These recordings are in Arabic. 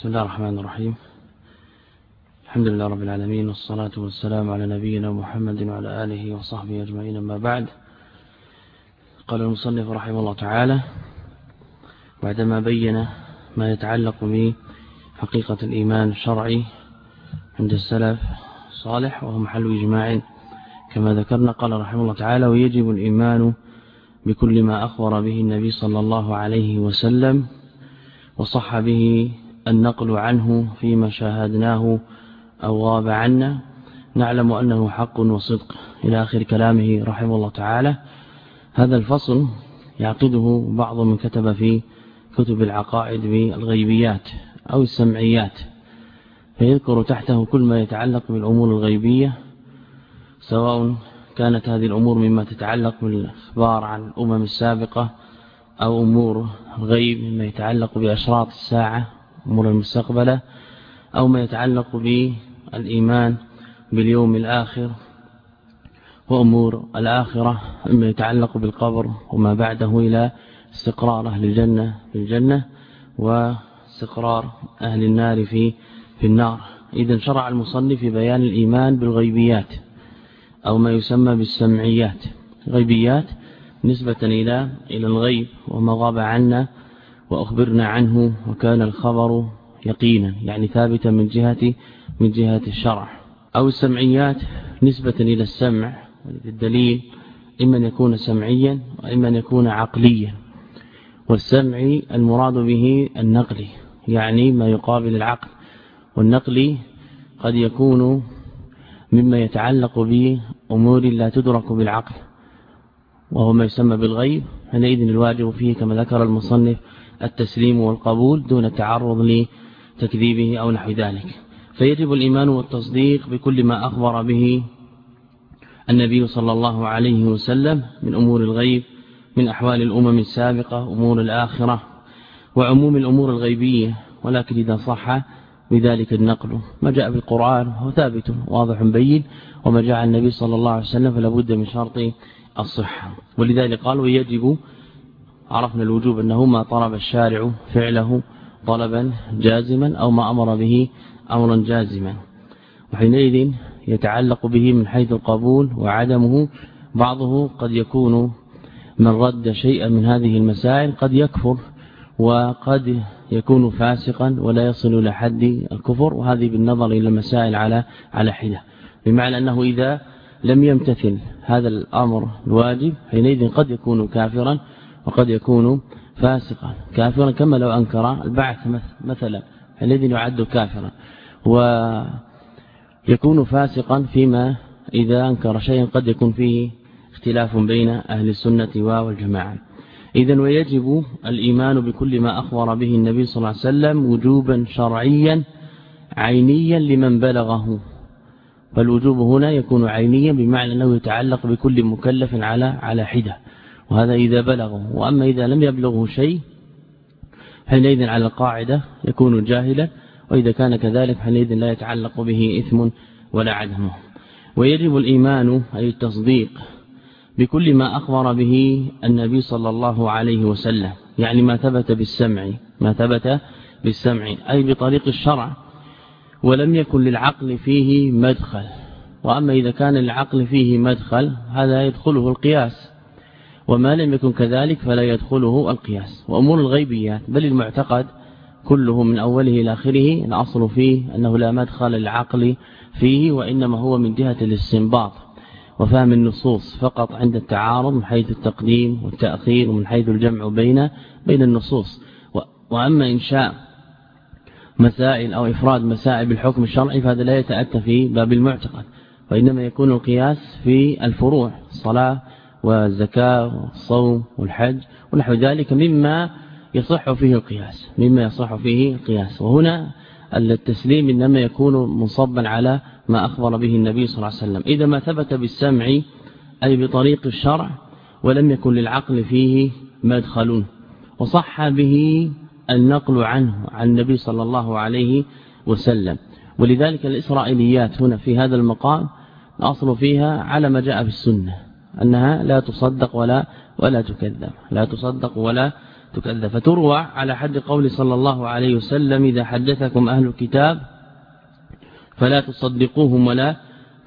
بسم الله الرحمن الرحيم. الحمد لله رب العالمين والصلاة والسلام على نبينا محمد وعلى آله وصحبه أجمعين. ما بعد قال المصنف رحمه الله تعالى بعدما بين ما يتعلق بحقيقة الإيمان الشرعي عند السلف صالح وهو محل إجماع. كما ذكرنا قال رحمه الله تعالى ويجب الإيمان بكل ما أخبر به النبي صلى الله عليه وسلم وصح به النقل عنه فيما شاهدناه أو غاب عنا. نعلم أنه حق وصدق. إلى آخر كلامه رحمه الله تعالى. هذا الفصل يعقده بعض من كتب في كتب العقائد بالغيبيات أو السمعيات. فيذكر تحته كل ما يتعلق بالأمور الغيبية. سواء كانت هذه الأمور مما تتعلق بالإخبار عن الأمم السابقة أو أمور غيب مما يتعلق بأشراط الساعة أمور المستقبلة أو ما يتعلق بالإيمان باليوم الآخر وأمور الآخرة مما يتعلق بالقبر وما بعده إلى استقرار أهل الجنة في الجنة واستقرار أهل النار في في النار. إذا شرع المصنف في بيان الإيمان بالغيبيات أو ما يسمى بالسمعيات. غيبيات نسبة إلى إلى الغيب وما غاب عنا وأخبرنا عنه وكان الخبر يقينا يعني ثابتا من جهة من جهة الشرع. أو السمعيات نسبة إلى السمع الدليل إما أن يكون سمعيا وإما أن يكون عقليا. والسمع المراد به النقل يعني ما يقابل العقل. والنقل قد يكون مما يتعلق بأمور لا تدرك بالعقل وهو ما يسمى بالغيب. حينئذ الواجب فيه كما ذكر المصنف التسليم والقبول دون تعرض لتكذيبه أو نحو ذلك. فيجب الإيمان والتصديق بكل ما أخبر به النبي صلى الله عليه وسلم من أمور الغيب من أحوال الأمم السابقة أمور الآخرة وعموم الأمور الغيبية. ولكن إذا صح بذلك النقل. ما جاء بالقرآن هو ثابت واضح بين وما جاء النبي صلى الله عليه وسلم فلا بد من شرط الصحة. ولذلك قال ويجب عرفنا الوجوب أنه ما طلب الشارع فعله طلبا جازما أو ما أمر به أمرا جازما. وحينئذ يتعلق به من حيث القبول وعدمه بعضه قد يكون من رد شيئا من هذه المسائل قد يكفر وقد يكون فاسقا ولا يصل إلى حد الكفر وهذه بالنظر إلى المسائل على على حدة. بمعنى أنه إذا لم يمتثل هذا الأمر الواجب حينئذ قد يكون كافرا وقد يكون فاسقا. كافرا كما لو أنكر البعث مثلا حينئذ يعد كافرا. ويكون فاسقا فيما إذا أنكر شيئا قد يكون فيه اختلاف بين أهل السنة والجماعة. إذا ويجب الإيمان بكل ما أخبر به النبي صلى الله عليه وسلم وجوبا شرعيا عينيا لمن بلغه. فالوجوب هنا يكون عينيا بمعنى أنه يتعلق بكل مكلف على على حدة. وهذا إذا بلغه. وأما إذا لم يبلغه شيء حينئذ على القاعدة يكون جاهلا وإذا كان كذلك حينئذ لا يتعلق به إثم ولا عدم. ويجب الإيمان أي التصديق بكل ما أخبر به النبي صلى الله عليه وسلم. يعني ما ثبت بالسمع ما ثبت بالسمع أي بطريق الشرع. ولم يكن للعقل فيه مدخل. وأما إذا كان للعقل فيه مدخل هذا يدخله القياس. وما لم يكن كذلك فلا يدخله القياس. وأمور الغيبيات بل المعتقد كله من أوله إلى آخره الأصل فيه أنه لا مدخل العقل فيه وإنما هو من جهة الاستنباط وفهم النصوص فقط عند التعارض من حيث التقديم والتأخير ومن حيث الجمع بين بين النصوص. وأما إنشاء مسائل أو إفراد مسائل بالحكم الشرعي فهذا لا يتأتى في باب المعتقد وإنما يكون القياس في الفروع الصلاة والزكاة والصوم والحج ونحو ذلك مما يصح فيه القياس مما يصح فيه القياس. وهنا التسليم إنما يكون منصبا على ما أخبر به النبي صلى الله عليه وسلم. إذا ما ثبت بالسمع أي بطريق الشرع ولم يكن للعقل فيه مدخل. وصح به النقل عنه عن النبي صلى الله عليه وسلم. ولذلك الإسرائيليات هنا في هذا المقام الأصل فيها على ما جاء في السنة. أنها لا تصدق ولا ولا تكذب. لا تصدق ولا تكذب. فتروى على حد قول صلى الله عليه وسلم إذا حدثكم أهل الكتاب فلا تصدقوهم ولا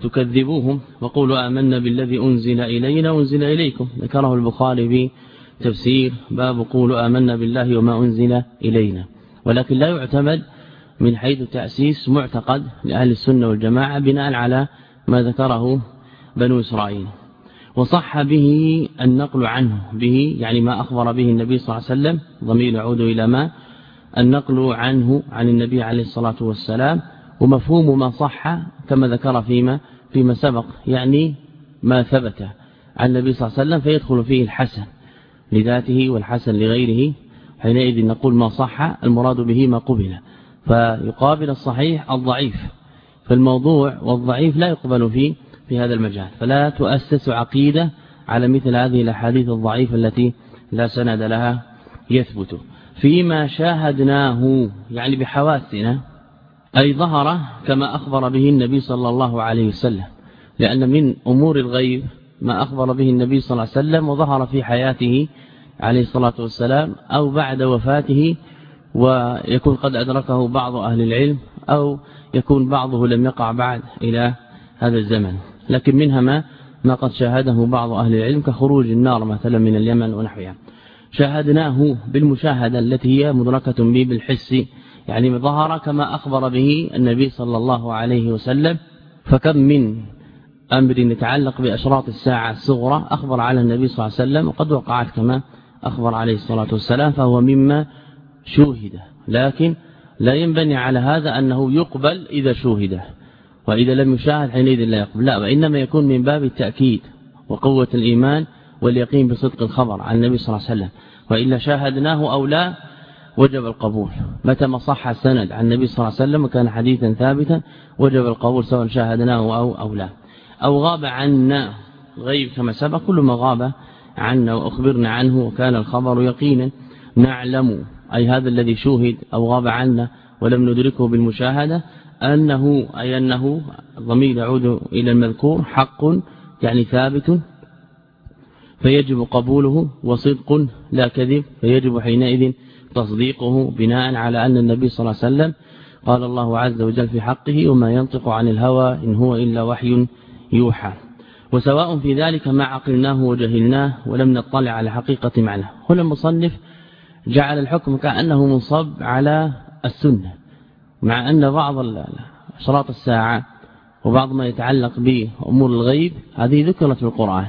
تكذبوهم وقولوا آمنا بالذي أنزل إلينا وأنزل إليكم. ذكره البخاري بتفسير باب قولوا آمنا بالله وما أنزل إلينا. ولكن لا يعتمد من حيث تأسيس معتقد لأهل السنة والجماعة بناء على ما ذكره بنو إسرائيل. وصح به النقل عنه به يعني ما أخبر به النبي صلى الله عليه وسلم ضمير يعود إلى ما؟ النقل عنه عن النبي عليه الصلاة والسلام. ومفهوم ما صح كما ذكر فيما فيما سبق يعني ما ثبت عن النبي صلى الله عليه وسلم فيدخل فيه الحسن لذاته والحسن لغيره. حينئذ نقول ما صح المراد به ما قبل. فيقابل الصحيح الضعيف. فالموضوع والضعيف لا يقبل فيه في هذا المجال. فلا تؤسس عقيدة على مثل هذه الأحاديث الضعيفة التي لا سند لها يثبت. فيما شاهدناه يعني بحواسنا أي ظهر كما أخبر به النبي صلى الله عليه وسلم. لأن من أمور الغيب ما أخبر به النبي صلى الله عليه وسلم وظهر في حياته عليه الصلاة والسلام أو بعد وفاته ويكون قد أدركه بعض أهل العلم أو يكون بعضه لم يقع بعد إلى هذا الزمن. لكن منها ما ما قد شاهده بعض أهل العلم كخروج النار مثلا من اليمن ونحوها. شاهدناه بالمشاهدة التي هي مدركة به بالحس يعني ظهر كما أخبر به النبي صلى الله عليه وسلم فكم من أمر يتعلق بأشراط الساعة الصغرى أخبر على النبي صلى الله عليه وسلم وقد وقعت كما أخبر عليه الصلاة والسلام فهو مما شوهد لكن لا ينبني على هذا أنه يقبل إذا شوهده. وإذا لم يشاهد حينئذ لا يقبل. لا وإنما يكون من باب التأكيد وقوة الإيمان واليقين بصدق الخبر عن النبي صلى الله عليه وسلم. وإلا شاهدناه أو لا وجب القبول. متى ما صح السند عن النبي صلى الله عليه وسلم وكان حديثا ثابتا وجب القبول سواء شاهدناه أو, أو لا. أو غاب عنا غيب كما سبق كل ما غاب عنا وأخبرنا عنه وكان الخبر يقينا نعلم. أي هذا الذي شوهد أو غاب عنا ولم ندركه بالمشاهدة أنه أي أنه ضمير يعود إلى المذكور حق يعني ثابت فيجب قبوله وصدق لا كذب فيجب حينئذ تصديقه بناء على أن النبي صلى الله عليه وسلم قال الله عز وجل في حقه وما ينطق عن الهوى إن هو إلا وحي يوحى. وسواء في ذلك ما عقلناه وجهلناه ولم نطلع على حقيقة معناه. هنا المصنف جعل الحكم كأنه منصب على السنة. مع أن بعض أشراط الساعة وبعض ما يتعلق بأمور الغيب هذه ذكرت في القرآن.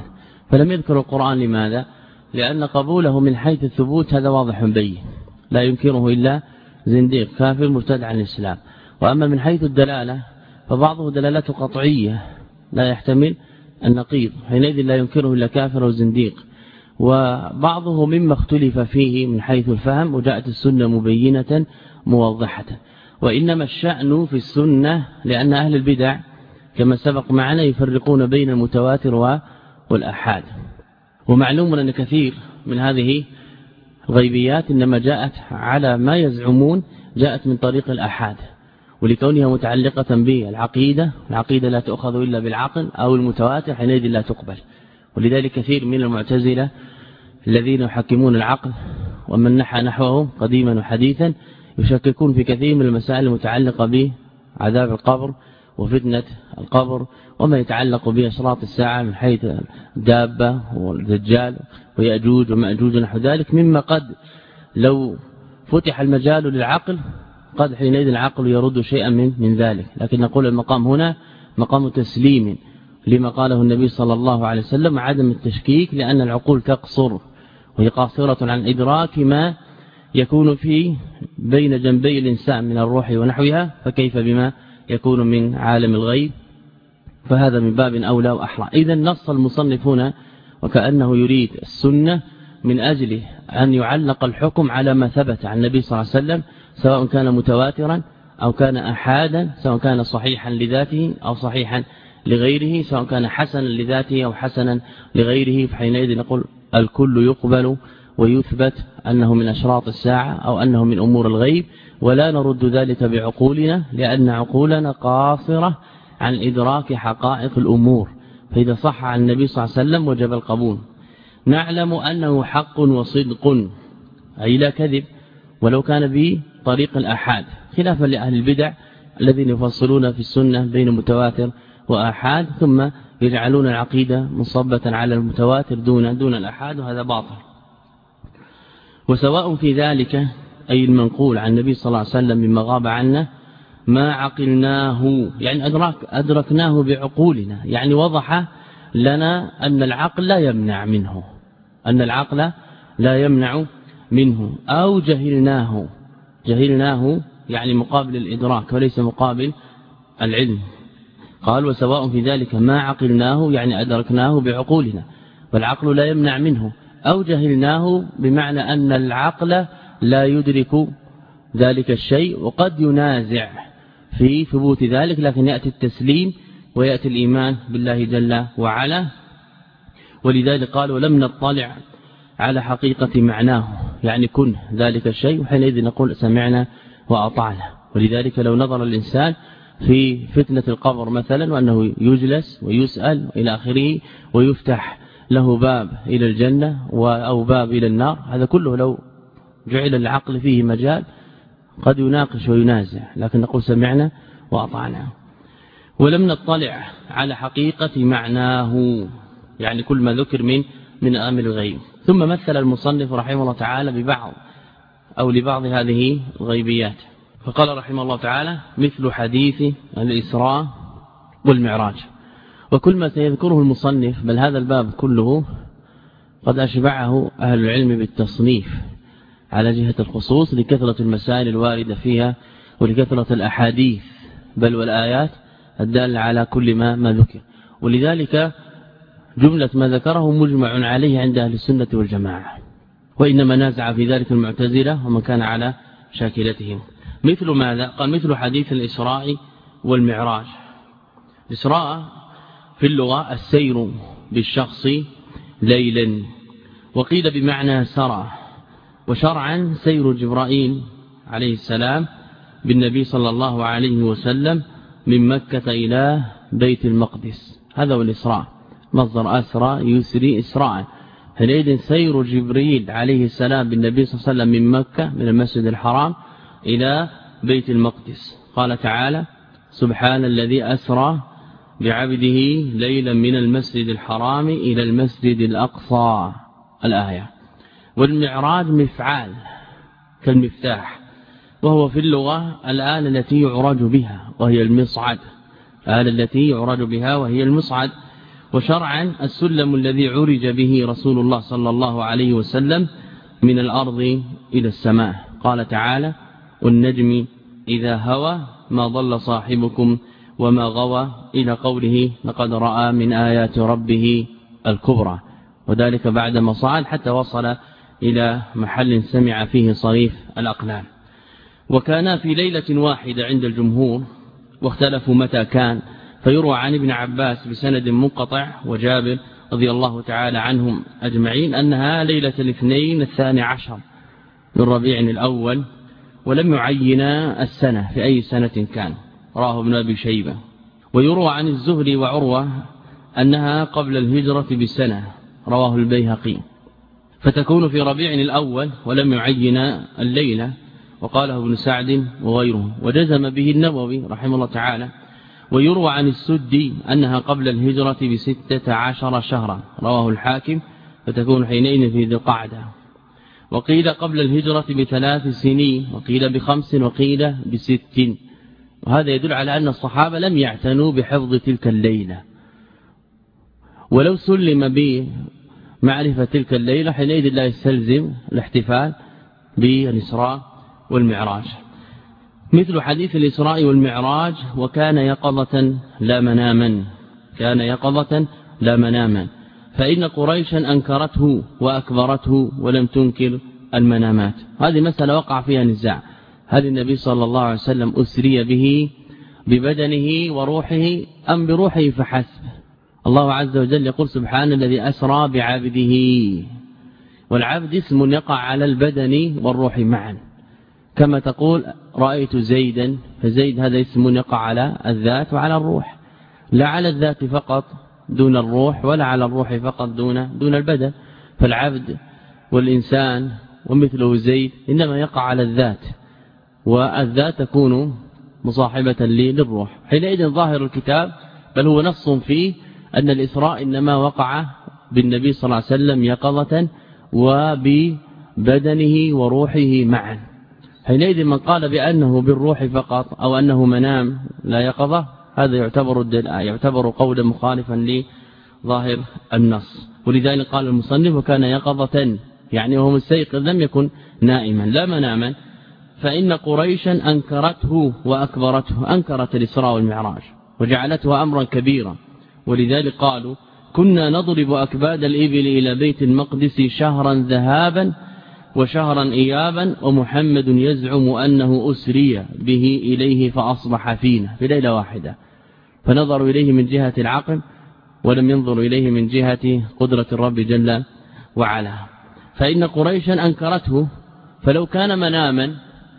فلم يذكر القرآن لماذا؟ لأن قبوله من حيث الثبوت هذا واضح بين. لا ينكره إلا زنديق كافر مرتد عن الإسلام. وأما من حيث الدلالة فبعضه دلالته قطعية لا يحتمل النقيض. حينئذ لا ينكره إلا كافر وزنديق وبعضه مما اختلف فيه من حيث الفهم وجاءت السنة مبينة موضحة. وإنما الشأن في السنة لأن أهل البدع كما سبق معنا يفرقون بين المتواتر والأحاد. ومعلوم أن كثير من هذه الغيبيات إنما جاءت على ما يزعمون جاءت من طريق الأحاد. ولكونها متعلقة بالعقيدة العقيدة لا تأخذ إلا بالعقل أو المتواتر حينئذ لا تقبل. ولذلك كثير من المعتزلة الذين يحكمون العقل ومن نحى نحوه قديما وحديثا يشككون في كثير من المسائل المتعلقة بعذاب القبر وفتنة القبر وما يتعلق بأشراط الساعة من حيث الدابة والدجال ويأجوج ومأجوج نحو ذلك مما قد لو فتح المجال للعقل قد حينئذ العقل يرد شيئا من من ذلك. لكن نقول المقام هنا مقام تسليم لما قاله النبي صلى الله عليه وسلم عدم التشكيك لأن العقول تقصر وهي قاصرة عن إدراك ما يكون في بين جنبي الإنسان من الروح ونحوها فكيف بما يكون من عالم الغيب؟ فهذا من باب أولى وأحرى. إذا نص المصنف هنا وكأنه يريد السنة من أجل أن يعلق الحكم على ما ثبت عن النبي صلى الله عليه وسلم سواء كان متواترا أو كان أحادا سواء كان صحيحا لذاته أو صحيحا لغيره سواء كان حسنا لذاته أو حسنا لغيره فحينئذ نقول الكل يقبل ويثبت أنه من أشراط الساعة أو أنه من أمور الغيب ولا نرد ذلك بعقولنا لأن عقولنا قاصرة عن إدراك حقائق الأمور. فإذا صح عن النبي صلى الله عليه وسلم وجب القبول. نعلم أنه حق وصدق أي لا كذب ولو كان بطريق الآحاد. خلافا لأهل البدع الذين يفصلون في السنة بين متواتر وآحاد ثم يجعلون العقيدة مصبة على المتواتر دون دون الآحاد وهذا باطل. وسواء في ذلك أي المنقول عن النبي صلى الله عليه وسلم مما غاب عنا ما عقلناه يعني أدرك أدركناه بعقولنا يعني وضح لنا أن العقل لا يمنع منه أن العقل لا يمنع منه أو جهلناه جهلناه يعني مقابل الإدراك وليس مقابل العلم. قال وسواء في ذلك ما عقلناه يعني أدركناه بعقولنا والعقل لا يمنع منه. أو جهلناه بمعنى أن العقل لا يدرك ذلك الشيء وقد ينازع في ثبوت ذلك لكن يأتي التسليم ويأتي الإيمان بالله جل وعلا. ولذلك قال ولم نطلع على حقيقة معناه. يعني كن ذلك الشيء وحينئذ نقول سمعنا وأطعنا. ولذلك لو نظر الإنسان في فتنة القبر مثلا وأنه يجلس ويسأل إلى آخره ويفتح له باب إلى الجنة أو باب إلى النار. هذا كله لو جعل العقل فيه مجال قد يناقش وينازع. لكن نقول سمعنا وأطعنا. ولم نطلع على حقيقة معناه يعني كل ما ذكر من من آمر الغيب. ثم مثل المصنف رحمه الله تعالى ببعض أو لبعض هذه الغيبيات. فقال رحمه الله تعالى مثل حديث الإسراء والمعراج. وكل ما سيذكره المصنف بل هذا الباب كله قد أشبعه أهل العلم بالتصنيف على جهة الخصوص لكثرة المسائل الواردة فيها ولكثرة الأحاديث بل والآيات الدالة على كل ما ما ذكر. ولذلك جملة ما ذكره مجمع عليه عند أهل السنة والجماعة. وإنما نازع في ذلك المعتزلة ومن كان على شاكلتهم. مثل ماذا؟ قال مثل حديث الإسراء والمعراج. الإسراء في اللغة السير بالشخص ليلا. وقيل بمعنى سرى. وشرعا سير جبرائيل عليه السلام بالنبي صلى الله عليه وسلم من مكة إلى بيت المقدس. هذا هو الإسراء. مصدر أسرى يسري إسراء. حينئذ سير جبريل عليه السلام بالنبي صلى الله عليه وسلم من مكة من المسجد الحرام إلى بيت المقدس. قال تعالى سبحان الذي أسرى بعبده ليلا من المسجد الحرام إلى المسجد الأقصى. الآية. والمعراج مفعال كالمفتاح وهو في اللغة الآلة التي يعرج بها وهي المصعد. الآلة التي يعرج بها وهي المصعد. وشرعا السلم الذي عرج به رسول الله صلى الله عليه وسلم من الأرض إلى السماء. قال تعالى والنجم إذا هوى ما ضل صاحبكم وما غوى إلى قوله لقد رأى من آيات ربه الكبرى. وذلك بعدما صعد حتى وصل إلى محل سمع فيه صريف الأقلام. وكان في ليلة واحدة عند الجمهور واختلفوا متى كان فيروى عن ابن عباس بسند منقطع وجابر رضي الله تعالى عنهم أجمعين أنها ليلة الاثنين الثاني عشر من ربيع الأول ولم يعين السنة في أي سنة كان. راه ابن أبي شيبة. ويروى عن الزهري وعروة أنها قبل الهجرة بسنة رواه البيهقي. فتكون في ربيع الأول ولم يعين الليلة وقاله ابن سعد وغيره وجزم به النووي رحمه الله تعالى ويروى عن السدي أنها قبل الهجرة بستة عشر شهرا رواه الحاكم. فتكون حينئذ في ذي القعدة. وقيل قبل الهجرة بثلاث سنين وقيل بخمس وقيل بست. وهذا يدل على أن الصحابة لم يعتنوا بحفظ تلك الليلة. ولو سلم بمعرفة تلك الليلة حينئذ لا يستلزم الاحتفال بالإسراء والمعراج. مثل حديث الإسراء والمعراج وكان يقظة لا مناما كان يقظة لا مناما. فإن قريشا أنكرته وأكبرته ولم تنكر المنامات. هذه مسألة وقع فيها نزاع. هل النبي صلى الله عليه وسلم أسري به ببدنه وروحه أم بروحه فحسب؟ الله عز وجل يقول سبحان الذي أسرى بعبده. والعبد اسم يقع على البدن والروح معا. كما تقول رأيت زيدا فزيد هذا اسم يقع على الذات وعلى الروح. لا على الذات فقط دون الروح ولا على الروح فقط دون دون البدن. فالعبد والإنسان ومثله زيد إنما يقع على الذات. والذات تكون مصاحبة للروح. حينئذ ظاهر الكتاب بل هو نص فيه أن الإسراء إنما وقع بالنبي صلى الله عليه وسلم يقظة وببدنه وروحه معا. حينئذ من قال بأنه بالروح فقط أو أنه منام لا يقظة هذا يعتبر يعتبر قولا مخالفا لظاهر النص. ولذلك قال المصنف وكان يقظة يعني وهو مستيقظ لم يكن نائما. لا مناما فإن قريشا أنكرته وأكبرته أنكرت الإسراء والمعراج وجعلته أمرا كبيرا. ولذلك قالوا كنا نضرب أكباد الإبل إلى بيت المقدس شهرا ذهابا وشهرا إيابا ومحمد يزعم أنه أسري به إليه فأصبح فينا في ليلة واحدة. فنظروا إليه من جهة العقل ولم ينظروا إليه من جهة قدرة الرب جل وعلا. فإن قريشا أنكرته فلو كان مناما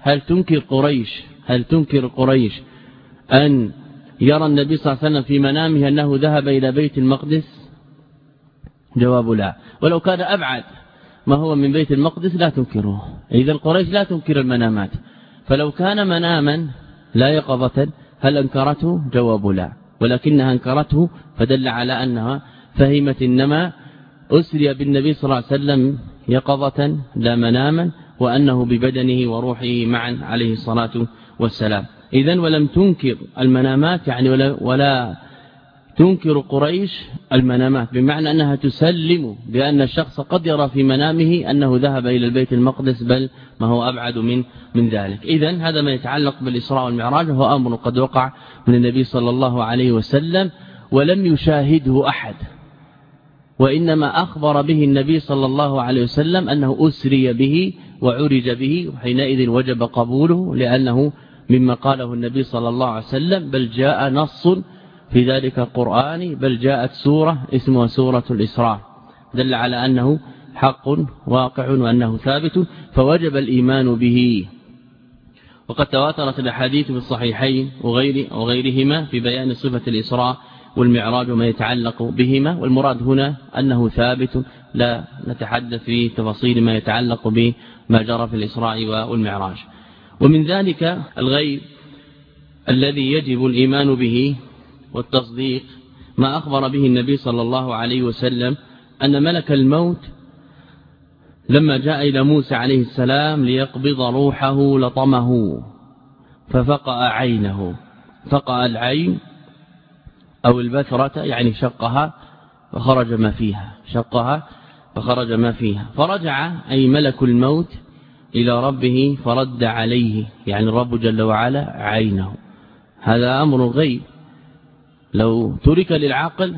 هل تنكر قريش؟ هل تنكر قريش أن يرى النبي صلى الله عليه وسلم في منامه أنه ذهب إلى بيت المقدس؟ جواب لا. ولو كان أبعد ما هو من بيت المقدس لا تنكره. إذا قريش لا تنكر المنامات. فلو كان مناما لا يقظة. هل أنكرته؟ جواب لا. ولكنها أنكرته فدل على أنها فهمت إنما أسري بالنبي صلى الله عليه وسلم يقظة لا مناما وأنه ببدنه وروحه معا عليه الصلاة والسلام. إذا ولم تنكر المنامات يعني ولا, ولا تنكر قريش المنامات بمعنى أنها تسلم بأن الشخص قد يرى في منامه أنه ذهب إلى البيت المقدس بل ما هو أبعد من من ذلك. إذا هذا ما يتعلق بالإسراء والمعراج وهو أمر قد وقع من النبي صلى الله عليه وسلم ولم يشاهده أحد. وإنما أخبر به النبي صلى الله عليه وسلم أنه أسري به وعرج به وحينئذ وجب قبوله لأنه مما قاله النبي صلى الله عليه وسلم بل جاء نص في ذلك القرآن بل جاءت سورة اسمها سورة الإسراء دل على أنه حق واقع وأنه ثابت فوجب الإيمان به. وقد تواترت الأحاديث في الصحيحين وغير وغيرهما في بيان صفة الإسراء والمعراج وما يتعلق بهما والمراد هنا أنه ثابت. لا نتحدث في تفاصيل ما يتعلق بما جرى في الإسراء والمعراج. ومن ذلك الغيب الذي يجب الإيمان به والتصديق ما أخبر به النبي صلى الله عليه وسلم أن ملك الموت لما جاء إلى موسى عليه السلام ليقبض روحه لطمه ففقأ عينه. فقأ العين أو البثرة يعني شقها فخرج ما فيها. شقها فخرج ما فيها. فرجع أي ملك الموت إلى ربه فرد عليه يعني الرب جل وعلا عينه. هذا أمر غيب. لو ترك للعقل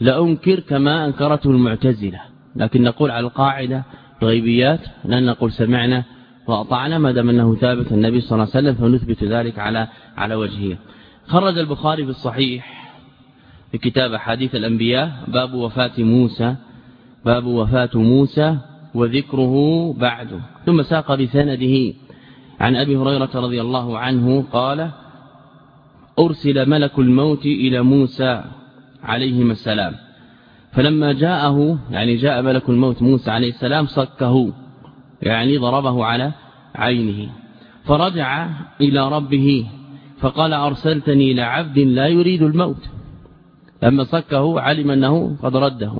لأنكر كما أنكرته المعتزلة. لكن نقول على القاعدة الغيبيات لن نقول سمعنا وأطعنا ما دام أنه ثابت النبي صلى الله عليه وسلم فنثبت ذلك على على وجهه. خرج البخاري في الصحيح في كتاب حديث الأنبياء باب وفاة موسى. باب وفاة موسى وذكره بعده. ثم ساق بسنده عن أبي هريرة رضي الله عنه قال أرسل ملك الموت إلى موسى عليهما السلام. فلما جاءه يعني جاء ملك الموت موسى عليه السلام صكه يعني ضربه على عينه. فرجع إلى ربه فقال أرسلتني لعبد لا يريد الموت. لما صكه علم أنه قد رده.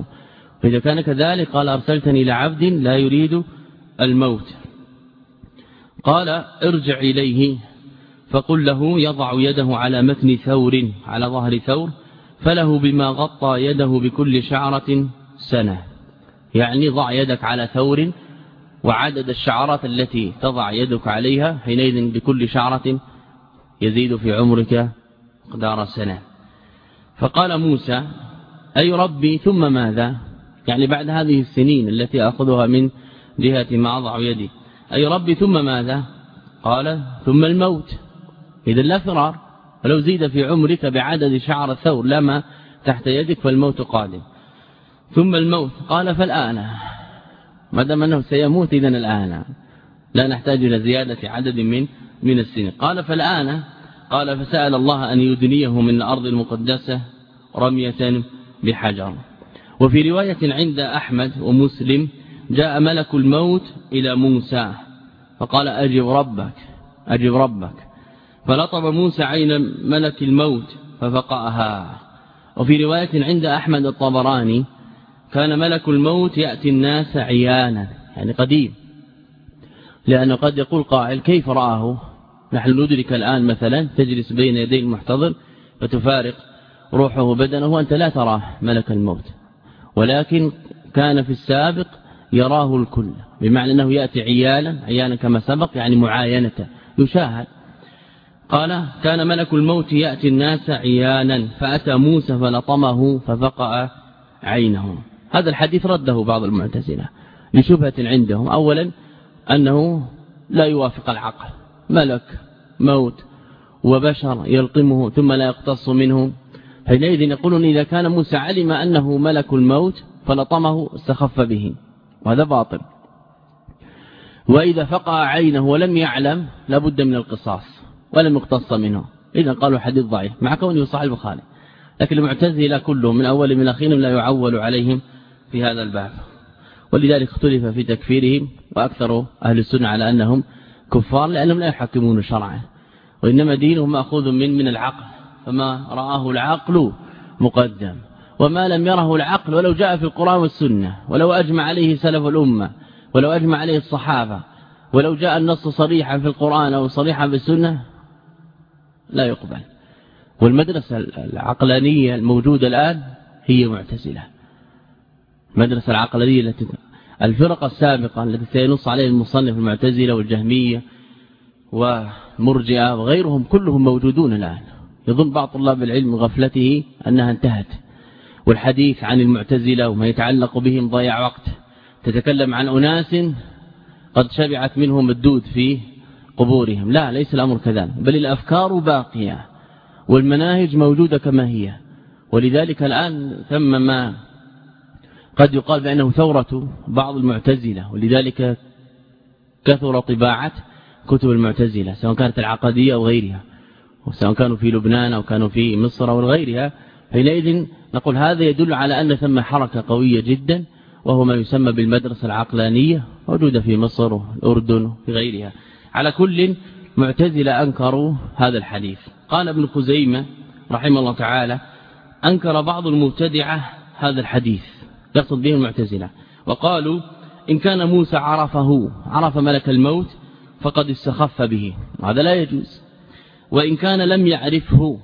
فإذا كان كذلك قال أرسلتني لعبد لا يريد الموت. قال ارجع إليه فقل له يضع يده على متن ثور على ظهر ثور فله بما غطى يده بكل شعرة سنة. يعني ضع يدك على ثور وعدد الشعرات التي تضع يدك عليها حينئذ بكل شعرة يزيد في عمرك مقدار سنة. فقال موسى أي ربي ثم ماذا؟ يعني بعد هذه السنين التي أخذها من جهة ما أضع يدي. أي ربي ثم ماذا؟ قال ثم الموت. إذا لا فرار. ولو زيد في عمرك بعدد شعر الثور لما تحت يدك فالموت قادم. ثم الموت. قال فالآن. ما دام أنه سيموت إذا الآن لا نحتاج إلى زيادة عدد من من السنين. قال فالآن. قال فسأل الله أن يدنيه من الأرض المقدسة رمية بحجر. وفي رواية عند أحمد ومسلم جاء ملك الموت إلى موسى فقال أجب ربك أجب ربك. فلطب موسى عين ملك الموت ففقأها. وفي رواية عند أحمد الطبراني كان ملك الموت يأتي الناس عيانا يعني قديم. لأنه قد يقول قائل كيف رآه؟ نحن ندرك الآن مثلا تجلس بين يدي المحتضر فتفارق روحه بدنه وأنت لا تراه ملك الموت. ولكن كان في السابق يراه الكل بمعنى أنه يأتي عيالا عيالا كما سبق يعني معاينة يشاهد. قال كان ملك الموت يأتي الناس عيانا فأتى موسى فلطمه ففقأ عينه هذا الحديث رده بعض المعتزلة لشبهة عندهم. أولا أنه لا يوافق العقل. ملك موت وبشر يلطمه ثم لا يقتص منه. حينئذ يقولون إذا كان موسى علم أنه ملك الموت فلطمه استخف به. وهذا باطل. وإذا فقع عينه ولم يعلم لابد من القصاص ولم يقتص منه. إذا قالوا حديث ضعيف مع كونه صحيح البخاري. لكن المعتزلة كلهم من أول من أخيرهم لا يعول عليهم في هذا الباب. ولذلك اختلف في تكفيرهم وأكثر أهل السنة على أنهم كفار لأنهم لا يحكمون شرعا وإنما دينهم مأخوذ من من العقل. فما رآه العقل مقدم. وما لم يره العقل ولو جاء في القرآن والسنة ولو أجمع عليه سلف الأمة ولو أجمع عليه الصحابة ولو جاء النص صريحا في القرآن أو صريحا في السنة لا يقبل. والمدرسة العقلانية الموجودة الآن هي معتزلة. المدرسة العقلانية التي الفرق السابقة التي سينص عليها المصنف المعتزلة والجهمية والمرجئة وغيرهم كلهم موجودون الآن. يظن بعض طلاب العلم غفلته أنها انتهت. والحديث عن المعتزلة وما يتعلق بهم ضيع وقت. تتكلم عن أناس قد شبعت منهم الدود في قبورهم. لا ليس الأمر كذلك بل الأفكار باقية والمناهج موجودة كما هي. ولذلك الآن ثم ما قد يقال بأنه ثورة بعض المعتزلة ولذلك كثر طباعة كتب المعتزلة سواء كانت العقدية أو غيرها. وسواء كانوا في لبنان أو كانوا في مصر أو غيرها حينئذ نقول هذا يدل على أن ثم حركة قوية جدا وهو ما يسمى بالمدرسة العقلانية موجودة في مصر والأردن وفي غيرها. على كل معتزلة أنكروا هذا الحديث. قال ابن خزيمة رحمه الله تعالى أنكر بعض المبتدعة هذا الحديث يقصد به المعتزلة. وقالوا إن كان موسى عرفه عرف ملك الموت فقد استخف به. هذا لا يجوز. وإن كان لم يعرفه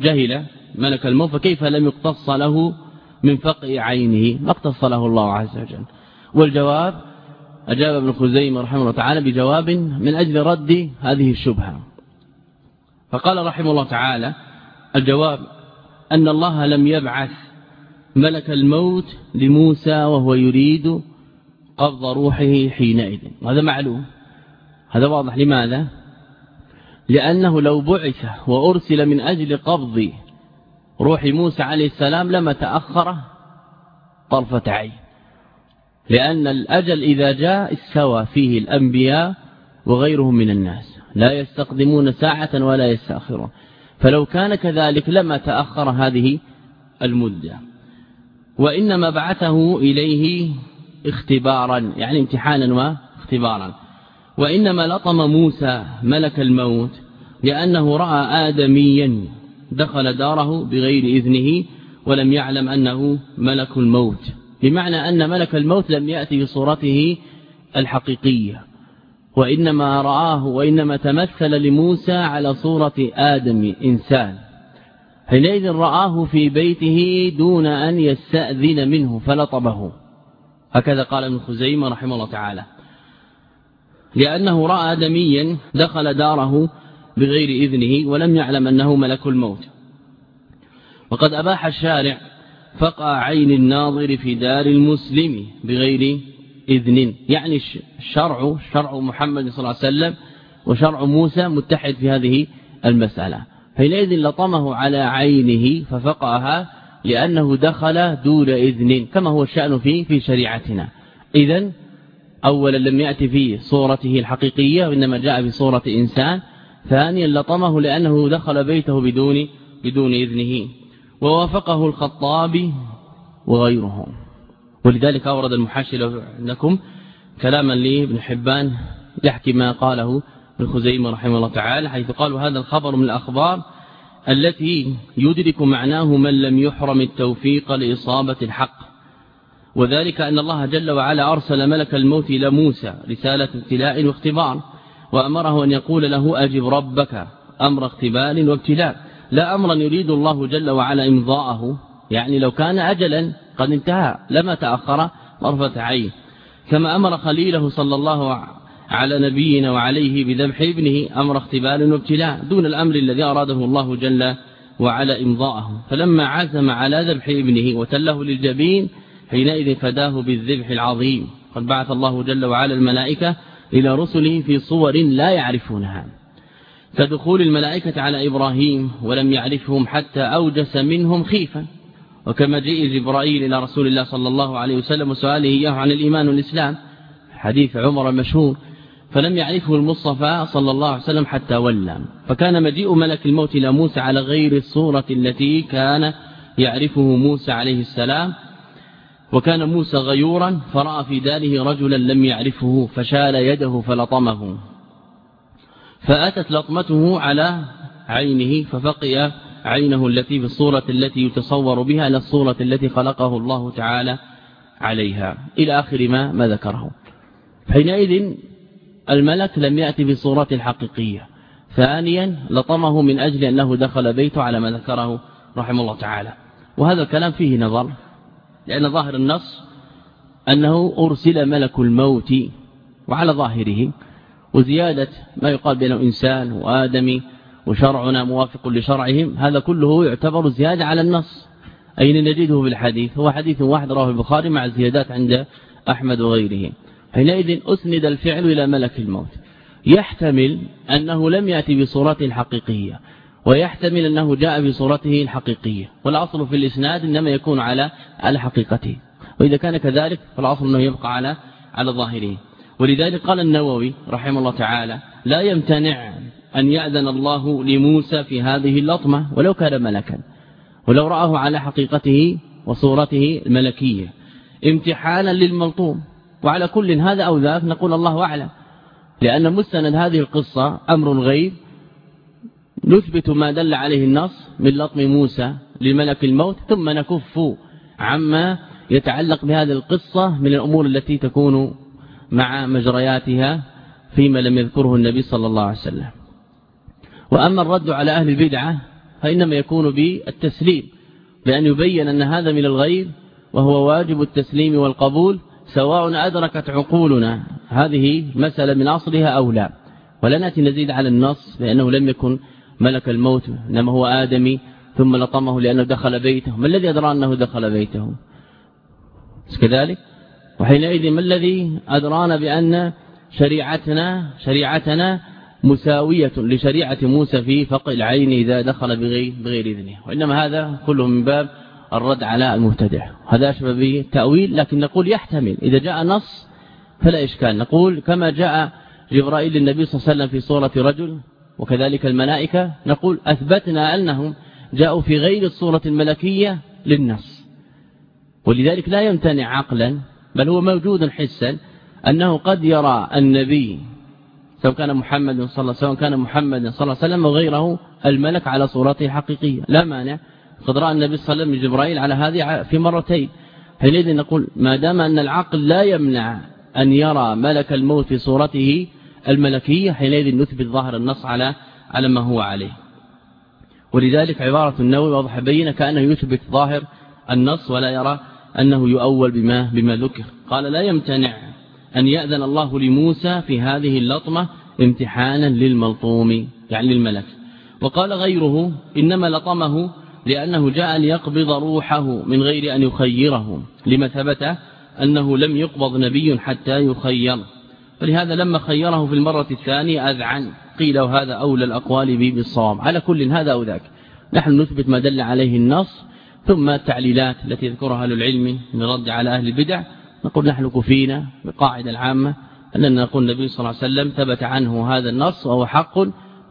جهل ملك الموت فكيف لم يقتص له من فقع عينه؟ ما اقتص له الله عز وجل. والجواب أجاب ابن خزيمة رحمه الله تعالى بجواب من أجل رد هذه الشبهة. فقال رحمه الله تعالى الجواب أن الله لم يبعث ملك الموت لموسى وهو يريد قبض روحه حينئذ. وهذا معلوم. هذا واضح. لماذا؟ لأنه لو بعث وأرسل من أجل قبض روح موسى عليه السلام لما تأخر طرفة عين. لأن الأجل إذا جاء استوى فيه الأنبياء وغيرهم من الناس. لا يستقدمون ساعة ولا يستأخرون. فلو كان كذلك لما تأخر هذه المدة. وإنما بعثه إليه اختبارا يعني امتحانا واختبارا. وإنما لطم موسى ملك الموت لأنه رأى آدميا دخل داره بغير إذنه ولم يعلم أنه ملك الموت بمعنى أن ملك الموت لم يأتي بصورته الحقيقية وإنما رآه وإنما تمثل لموسى على صورة آدم إنسان حينئذ رآه في بيته دون أن يستأذن منه فلطبه هكذا قال ابن خزيمة رحمه الله تعالى. لأنه رأى آدميا دخل داره بغير إذنه ولم يعلم أنه ملك الموت. وقد أباح الشارع فقع عين الناظر في دار المسلم بغير إذن. يعني الشرع شرع محمد صلى الله عليه وسلم وشرع موسى متحد في هذه المسألة. حينئذ لطمه على عينه ففقعها لأنه دخل دون إذن كما هو الشأن فيه في شريعتنا. إذا أولا لم يأتي في صورته الحقيقية وإنما جاء بصورة إنسان. ثانيا لطمه لأنه دخل بيته بدون بدون إذنه. ووافقه الخطابي وغيره. ولذلك أورد المحاشي لكم كلاما لابن حبان يحكي ما قاله ابن خزيمة رحمه الله تعالى حيث قال هذا الخبر من الأخبار التي يدرك معناه من لم يحرم التوفيق لإصابة الحق. وذلك أن الله جل وعلا أرسل ملك الموت إلى موسى رسالة ابتلاء واختبار وأمره أن يقول له أجب ربك أمر اختبار وابتلاء. لا أمرا يريد الله جل وعلا إمضاءه يعني لو كان أجلا قد انتهى لما تأخر طرفة عين. كما أمر خليله صلى الله على نبينا وعليه بذبح ابنه أمر اختبار وابتلاء دون الأمر الذي أراده الله جل وعلا إمضاءه. فلما عزم على ذبح ابنه وتله للجبين حينئذ فداه بالذبح العظيم. قد بعث الله جل وعلا الملائكة إلى رسله في صور لا يعرفونها. كدخول الملائكة على إبراهيم ولم يعرفهم حتى أوجس منهم خيفا وكما جاء جبرائيل إلى رسول الله صلى الله عليه وسلم وسؤاله إياه عن الإيمان والإسلام حديث عمر المشهور فلم يعرفه المصطفى صلى الله عليه وسلم حتى ولى. فكان مجيء ملك الموت إلى موسى على غير الصورة التي كان يعرفه موسى عليه السلام وكان موسى غيورا فرأى في داره رجلا لم يعرفه فشال يده فلطمه. فأتت لطمته على عينه ففقئ عينه التي في الصورة التي يتصور بها للصورة التي خلقه الله تعالى عليها. إلى آخر ما ما ذكره. حينئذ الملك لم يأتي بصورة الحقيقية. ثانيا لطمه من أجل أنه دخل بيته على ما ذكره رحمه الله تعالى. وهذا الكلام فيه نظر. لأن ظاهر النص أنه أرسل ملك الموت وعلى ظاهره وزيادة ما يقال بينه إنسان وآدمي وشرعنا موافق لشرعهم هذا كله يعتبر زيادة على النص. أين نجده في الحديث؟ هو حديث واحد رواه البخاري مع الزيادات عند أحمد وغيره. حينئذ أسند الفعل إلى ملك الموت. يحتمل أنه لم يأتي بصورته الحقيقية ويحتمل أنه جاء بصورته الحقيقية والأصل في الإسناد إنما يكون على على حقيقته وإذا كان كذلك فالأصل أنه يبقى على على ظاهره. ولذلك قال النووي رحمه الله تعالى لا يمتنع أن يأذن الله لموسى في هذه اللطمة ولو كان ملكا. ولو رآه على حقيقته وصورته الملكية. امتحانا للملطوم. وعلى كل هذا أو ذاك نقول الله أعلم. لأن مستند هذه القصة أمر غيب نثبت ما دل عليه النص من لطم موسى لملك الموت ثم نكف عما يتعلق بهذه القصة من الأمور التي تكون مع مجرياتها فيما لم يذكره النبي صلى الله عليه وسلم. وأما الرد على أهل البدعة فإنما يكون بالتسليم بأن يبين أن هذا من الغيب وهو واجب التسليم والقبول سواء أدركت عقولنا هذه مسألة من أصلها أو لا. ولا نأتي نزيد على النص لأنه لم يكن ملك الموت إنما هو آدمي ثم لطمه لأنه دخل بيته. ما الذي أدرى أنه دخل بيته؟ كذلك؟ وحينئذ ما الذي أدرانا بأن شريعتنا شريعتنا مساوية لشريعة موسى في فقع العين إذا دخل بغير, بغير إذنه. وإنما هذا كله من باب الرد على المبتدع. هذا أشبه بالتأويل لكن نقول يحتمل. إذا جاء نص فلا إشكال. نقول كما جاء جبرائيل للنبي صلى الله عليه وسلم في صورة رجل وكذلك الملائكة نقول أثبتنا أنهم جاءوا في غير الصورة الملكية للنص ولذلك لا يمتنع عقلا بل هو موجود حسا أنه قد يرى النبي سواء كان محمد صلى الله سواء كان محمد صلى الله عليه وسلم وغيره الملك على صورته الحقيقية. لا مانع قد رأى النبي صلى الله عليه وسلم جبرائيل على هذه في مرتين. حينئذ نقول ما دام أن العقل لا يمنع أن يرى ملك الموت في صورته الملكية حينئذ نثبت ظاهر النص على على ما هو عليه. ولذلك عبارة النووي واضح بينة كأنه يثبت ظاهر النص ولا يرى أنه يؤول بما, بما ذكر. قال لا يمتنع أن يأذن الله لموسى في هذه اللطمة امتحانا للملطوم يعني للملك. وقال غيره إنما لطمه لأنه جاء ليقبض روحه من غير أن يخيره. لما ثبت أنه لم يقبض نبي حتى يخير. فلهذا لما خيره في المرة الثانية أذعن قيل وهذا أولى الأقوال بالصواب. على كل هذا أو ذاك. نحن نثبت ما دل عليه النص ثم التعليلات التي يذكرها أهل العلم من رد على أهل البدع. نقول نحن كفينا بالقاعدة العامة أننا نقول النبي صلى الله عليه وسلم ثبت عنه هذا النص وهو حق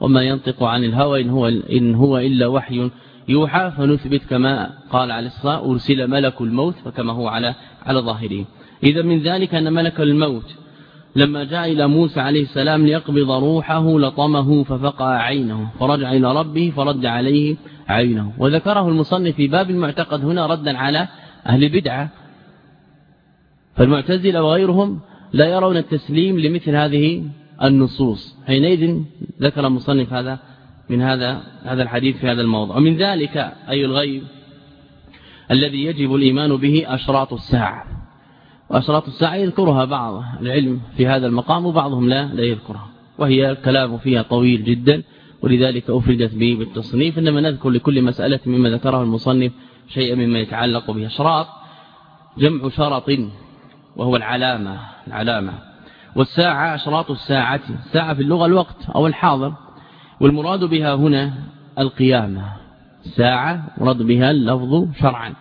وما ينطق عن الهوى إن هو, إن هو إلا وحي يوحى. فنثبت كما قال عليه الصلاة أرسل ملك الموت فكما هو على على ظاهره. إذا من ذلك أن ملك الموت لما جاء إلى موسى عليه السلام ليقبض روحه لطمه ففقع عينه فرجع إلى ربه فرد عليه عينه. وذكره المصنف في باب المعتقد هنا ردا على أهل البدعة فالمعتزلة وغيرهم لا يرون التسليم لمثل هذه النصوص. حينئذ ذكر المصنف هذا من هذا هذا الحديث في هذا الموضوع ومن ذلك أي الغيب الذي يجب الإيمان به أشراط الساعة. وأشراط الساعة يذكرها بعض العلم في هذا المقام وبعضهم لا لا يذكرها. وهي الكلام فيها طويل جدا ولذلك أفردت به بالتصنيف. إنما نذكر لكل مسألة مما ذكره المصنف شيئا مما يتعلق بها أشراط جمع شرط وهو العلامة العلامة. والساعة أشراط الساعة الساعة في اللغة الوقت أو الحاضر. والمراد بها هنا القيامة. ساعة مراد بها اللفظ شرعا.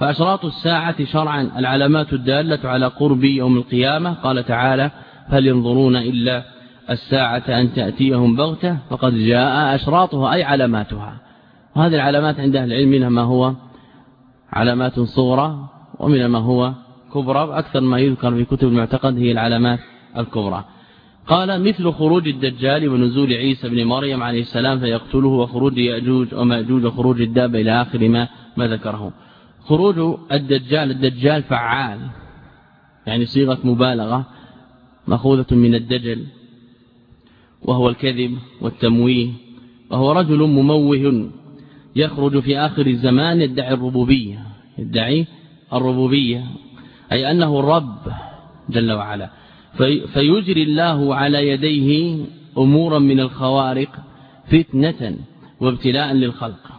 فأشراط الساعة شرعا العلامات الدالة على قرب يوم القيامة. قال تعالى هل ينظرون إلا الساعة أن تأتيهم بغتة؟ فقد جاء أشراطها أي علاماتها. وهذه العلامات عند أهل العلم منها ما هو علامات صغرى ومنها ما هو كبرى. أكثر ما يذكر في كتب المعتقد هي العلامات الكبرى. قال مثل خروج الدجال ونزول عيسى بن مريم عليه السلام فيقتله وخروج يأجوج ومأجوج وخروج الدابة إلى آخر ما, ما ذكره. خروج الدجال الدجال فعال. يعني صيغة مبالغة مأخوذة من الدجل وهو الكذب والتمويه وهو رجل مموه يخرج في آخر الزمان يدعي الربوبية يدعي الربوبية أي أنه الرب جل وعلا. في فيجري الله على يديه أمورا من الخوارق فتنة وابتلاء للخلق.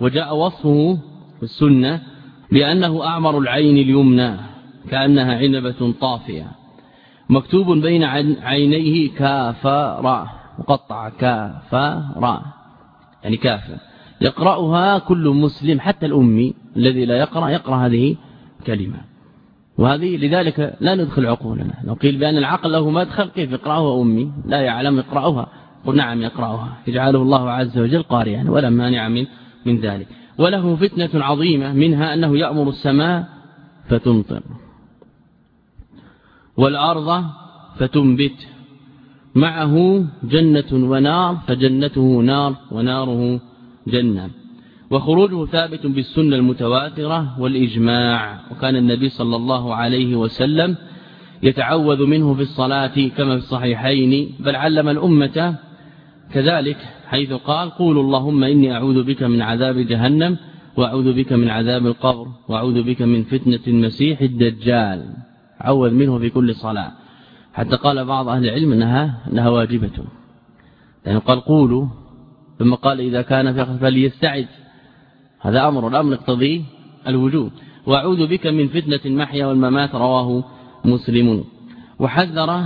وجاء وصفه في السنة بأنه أعمر العين اليمنى كأنها عنبة طافية. مكتوب بين عينيه كافر مقطع كافر يعني كافر. يقرأها كل مسلم حتى الأمي الذي لا يقرأ يقرأ هذه كلمة. وهذه لذلك لا ندخل عقولنا. لو قيل بأن العقل له مدخل كيف يقرأه أمي؟ لا يعلم يقرأها. قل نعم يقرأها. يجعله الله عز وجل قارئا ولا مانع من من ذلك. وله فتنة عظيمة منها أنه يأمر السماء فتمطر والأرض فتنبت معه جنة ونار فجنته نار وناره جنة وخروجه ثابت بالسنة المتواترة والإجماع وكان النبي صلى الله عليه وسلم يتعوذ منه في الصلاة كما في الصحيحين بل علم الأمة كذلك حيث قال قولوا اللهم إني أعوذ بك من عذاب جهنم وأعوذ بك من عذاب القبر وأعوذ بك من فتنة المسيح الدجال. عوذ منه في كل صلاة. حتى قال بعض أهل العلم أنها, أنها واجبة. يعني قال قولوا ثم قال إذا كان فليستعد. هذا أمر الأمر يقتضي الوجود. وأعوذ بك من فتنة المحيا والممات رواه مسلم. وحذر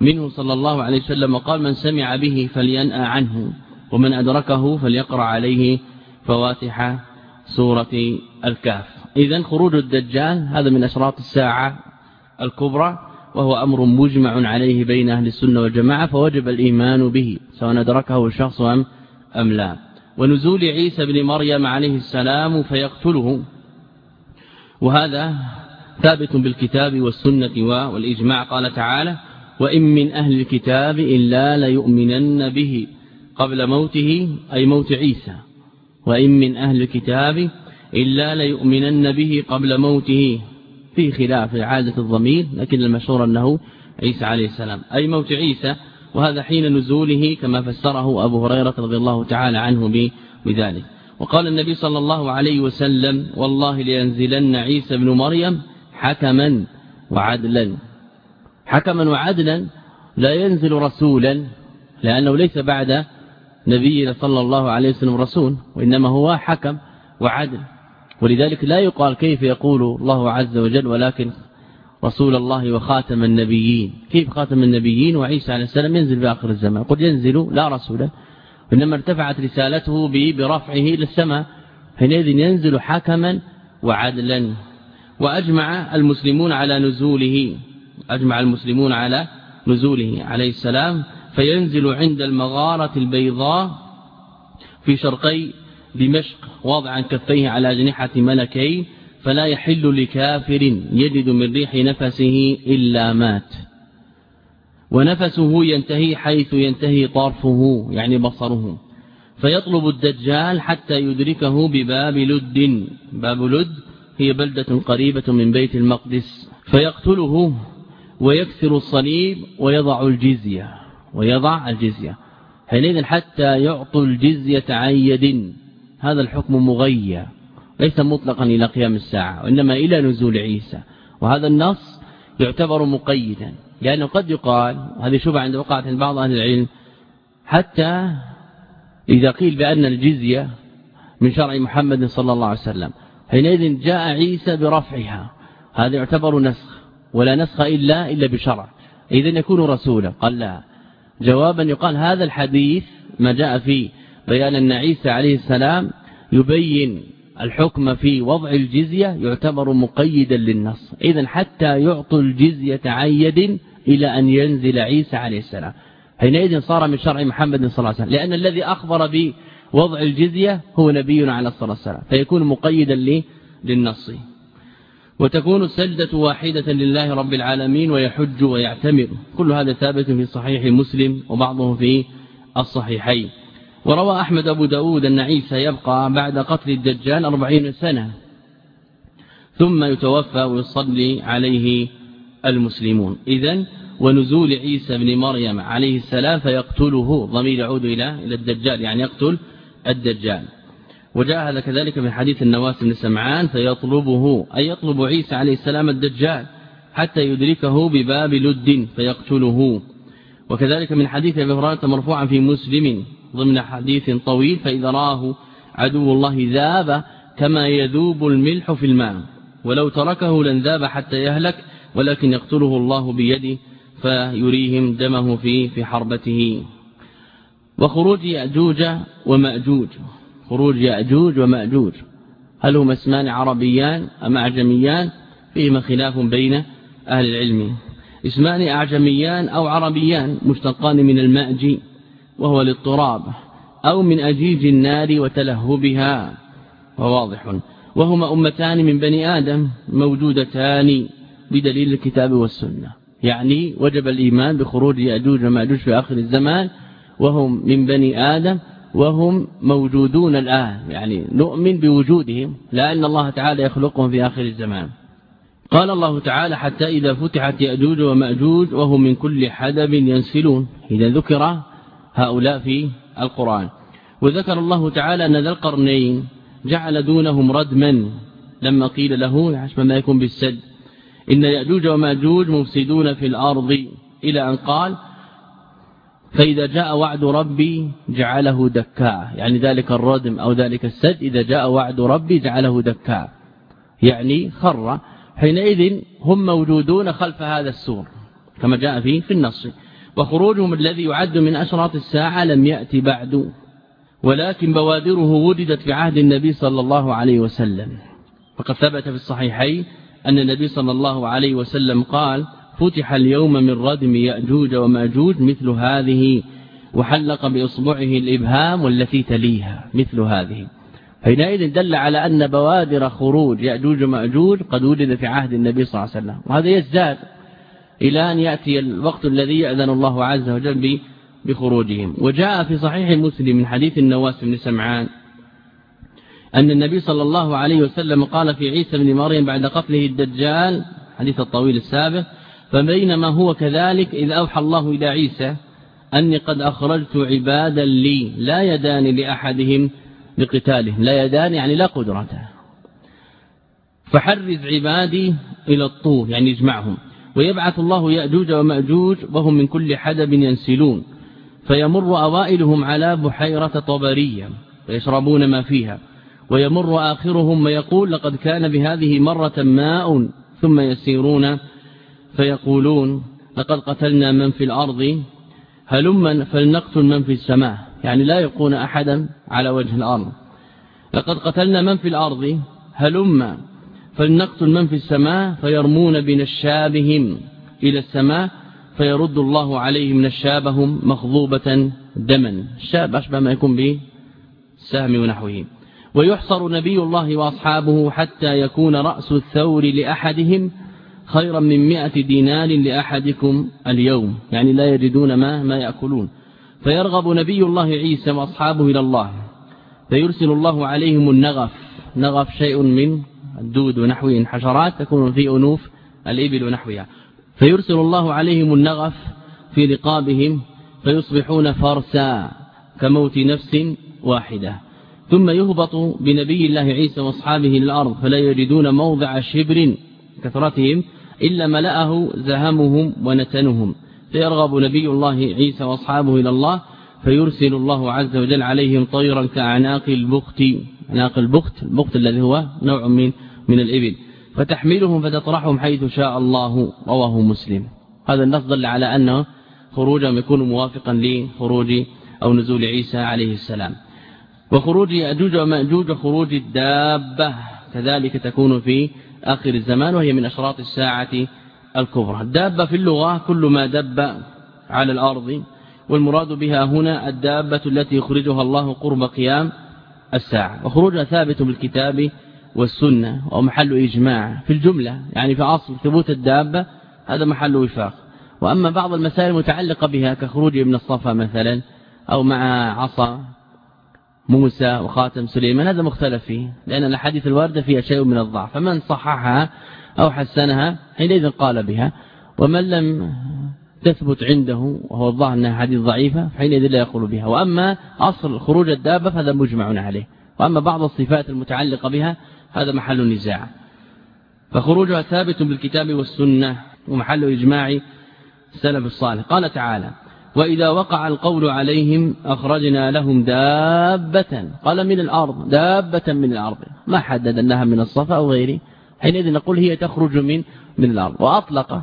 منه صلى الله عليه وسلم وقال من سمع به فلينأى عنه ومن أدركه فليقرأ عليه فواتح سورة الكهف. إذا خروج الدجال هذا من أشراط الساعة الكبرى وهو أمر مجمع عليه بين أهل السنة والجماعة فوجب الإيمان به سواء أدركه الشخص أم, أم لا. ونزول عيسى بن مريم عليه السلام فيقتله. وهذا ثابت بالكتاب والسنة والإجماع. قال تعالى وإن من أهل الكتاب إلا ليؤمنن به قبل موته أي موت عيسى. وإن من أهل الكتاب إلا ليؤمنن به قبل موته. في خلاف عادة الضمير لكن المشهور أنه عيسى عليه السلام أي موت عيسى. وهذا حين نزوله كما فسره أبو هريرة رضي الله تعالى عنه بذلك. وقال النبي صلى الله عليه وسلم والله لينزلن عيسى بن مريم حكما وعدلا. حكما وعدلا لا ينزل رسولا لأنه ليس بعد نبينا صلى الله عليه وسلم رسول وإنما هو حكم وعدل. ولذلك لا يقال كيف يقول الله عز وجل ولكن رسول الله وخاتم النبيين. كيف خاتم النبيين وعيسى عليه السلام ينزل في آخر الزمان؟ قد ينزل لا رسولا إنما ارتفعت رسالته برفعه إلى السماء حينئذ ينزل حكما وعدلا. وأجمع المسلمون على نزوله. أجمع المسلمون على نزوله عليه السلام فينزل عند المغارة البيضاء في شرقي دمشق واضعا كفيه على أجنحة ملكين فلا يحل لكافر يجد من ريح نفسه إلا مات. ونفسه ينتهي حيث ينتهي طرفه يعني بصره. فيطلب الدجال حتى يدركه بباب لد. باب لد هي بلدة قريبة من بيت المقدس. فيقتله. ويكسر الصليب ويضع الجزية ويضع الجزية. حينئذ حتى يعطوا الجزية عن يد. هذا الحكم مغيى ليس مطلقا إلى قيام الساعة وإنما إلى نزول عيسى. وهذا النص يعتبر مقيدا لأنه قد يقال هذه شبهة عند وقعت عند بعض أهل العلم حتى إذا قيل بأن الجزية من شرع محمد صلى الله عليه وسلم. حينئذ جاء عيسى برفعها. هذا يعتبر نسخ. ولا نسخ إلا إلا بشرع. إذا يكون رسولا. قال لا. جوابا يقال هذا الحديث ما جاء فيه بيان أن عيسى عليه السلام يبين الحكم في وضع الجزية يعتبر مقيدا للنص. إذا حتى يعطوا الجزية عن يد إلى أن ينزل عيسى عليه السلام. حينئذ صار من شرع محمد صلى الله عليه وسلم. لأن الذي أخبر بوضع الجزية هو نبينا عليه الصلاة والسلام. فيكون مقيدا للنص. وتكون السجدة واحدة لله رب العالمين ويحج ويعتمر. كل هذا ثابت في صحيح مسلم وبعضه في الصحيحين. وروى أحمد أبو داود أن عيسى يبقى بعد قتل الدجال أربعين سنة. ثم يتوفى ويصلي عليه المسلمون. إذا ونزول عيسى بن مريم عليه السلام فيقتله. ضمير يعود إلى الدجال يعني يقتل الدجال. وجاء هذا كذلك من حديث النواس بن سمعان فيطلبه أي يطلب عيسى عليه السلام الدجال حتى يدركه بباب لد فيقتله. وكذلك من حديث أبي هريرة مرفوعا في مسلم ضمن حديث طويل فإذا راه عدو الله ذاب كما يذوب الملح في الماء. ولو تركه لن ذاب حتى يهلك ولكن يقتله الله بيده فيريهم دمه في في حربته. وخروج يأجوج ومأجوج. خروج يأجوج ومأجوج. هل هما اسمان عربيان أم أعجميان؟ فيهما خلاف بين أهل العلم. اسمان أعجميان أو عربيان مشتقان من المأجي وهو الاضطراب أو من أجيج النار وتلهبها. وواضح وهما أمتان من بني آدم موجودتان بدليل الكتاب والسنة. يعني وجب الإيمان بخروج يأجوج ومأجوج في آخر الزمان وهم من بني آدم وهم موجودون الآن يعني نؤمن بوجودهم لأن الله تعالى يخلقهم في آخر الزمان. قال الله تعالى حتى إذا فتحت يأجوج ومأجوج وهم من كل حدب ينسلون إذا ذكر هؤلاء في القرآن. وذكر الله تعالى أن ذا القرنين جعل دونهم ردما. لما قيل له حسب ما يكون بالسد إن يأجوج ومأجوج مفسدون في الأرض. إلى أن قال فإذا جاء وعد ربي جعله دكاء. يعني ذلك الردم أو ذلك السد إذا جاء وعد ربي جعله دكاء. يعني خر. حينئذ هم موجودون خلف هذا السور كما جاء فيه في النص. وخروجهم الذي يعد من أشراط الساعة لم يأتي بعد ولكن بوادره وجدت في عهد النبي صلى الله عليه وسلم. فقد ثبت في الصحيحين أن النبي صلى الله عليه وسلم قال فتح اليوم من ردم يأجوج ومأجوج مثل هذه وحلق بإصبعه الإبهام والتي تليها مثل هذه. حينئذ دل على أن بوادر خروج يأجوج ومأجوج قد وجد في عهد النبي صلى الله عليه وسلم. وهذا يزداد إلى أن يأتي الوقت الذي يأذن الله عز وجل بخروجهم. وجاء في صحيح مسلم من حديث النواس بن سمعان أن النبي صلى الله عليه وسلم قال في عيسى بن مريم بعد قتله الدجال حديث الطويل السابق فبينما هو كذلك إذ أوحى الله إلى عيسى أني قد أخرجت عبادا لي لا يدان لأحدهم لقتالهم لا يدان يعني لا قدرة فحرز عبادي إلى الطور يعني يجمعهم ويبعث الله يأجوج ومأجوج وهم من كل حدب ينسلون. فيمر أوائلهم على بحيرة طبرية ويشربون ما فيها. ويمر آخرهم ويقول لقد كان بهذه مرة ماء ثم يسيرون فيقولون لقد قتلنا من في الأرض هلما فلنقتل من في السماء. يعني لا يبقون أحدا على وجه الأرض لقد قتلنا من في الأرض هلم فلنقتل من في السماء فيرمون بنشابهم إلى السماء فيرد الله عليهم نشابهم مخضوبة دما. النشاب أشبه ما يكون به سهم ونحوه. ويحصر نبي الله وأصحابه حتى يكون رأس الثور لأحدهم خيرا من مئة دينار لأحدكم اليوم. يعني لا يجدون ما, ما يأكلون. فيرغب نبي الله عيسى وأصحابه إلى الله. فيرسل الله عليهم النغف. نغف شيء من الدود ونحوه. حشرات تكون في أنوف الإبل ونحوها. فيرسل الله عليهم النغف في رقابهم فيصبحون فرسا كموت نفس واحدة. ثم يهبط بنبي الله عيسى وأصحابه للأرض فلا يجدون موضع شبر كثرتهم إلا ملأه زهمهم ونتنهم. فيرغب نبي الله عيسى وأصحابه إلى الله فيرسل الله عز وجل عليهم طيرا كأعناق البخت. عناق البخت البخت الذي هو نوع من من الإبل. فتحملهم فتطرحهم حيث شاء الله رواه مسلم. هذا النص دل على أنه خروجهم يكون موافقا لخروج أو نزول عيسى عليه السلام. وخروج يأجوج ومأجوج خروج الدابة كذلك تكون في آخر الزمان وهي من أشراط الساعة الكبرى. الدابة في اللغة كل ما دب على الأرض والمراد بها هنا الدابة التي يخرجها الله قرب قيام الساعة. وخروجها ثابت بالكتاب والسنة ومحل إجماع في الجملة يعني في أصل ثبوت الدابة هذا محل وفاق. وأما بعض المسائل المتعلقة بها كخروج ابن الصفا مثلا أو مع عصا موسى وخاتم سليمان هذا مختلف فيه لأن الحديث الواردة فيها شيء من الضعف. فمن صححها أو حسنها حينئذ قال بها. ومن لم تثبت عنده وهو الظاهر أنها حديث ضعيفة حينئذ لا يقول بها. وأما أصل خروج الدابة فهذا مجمع عليه. وأما بعض الصفات المتعلقة بها هذا محل نزاع. فخروجها ثابت بالكتاب والسنة ومحل إجماع السلف الصالح. قال تعالى وإذا وقع القول عليهم أخرجنا لهم دابة. قال من الأرض دابة من الأرض. ما حدد أنها من الصفا أو غيره حينئذ نقول هي تخرج من من الأرض. وأطلق.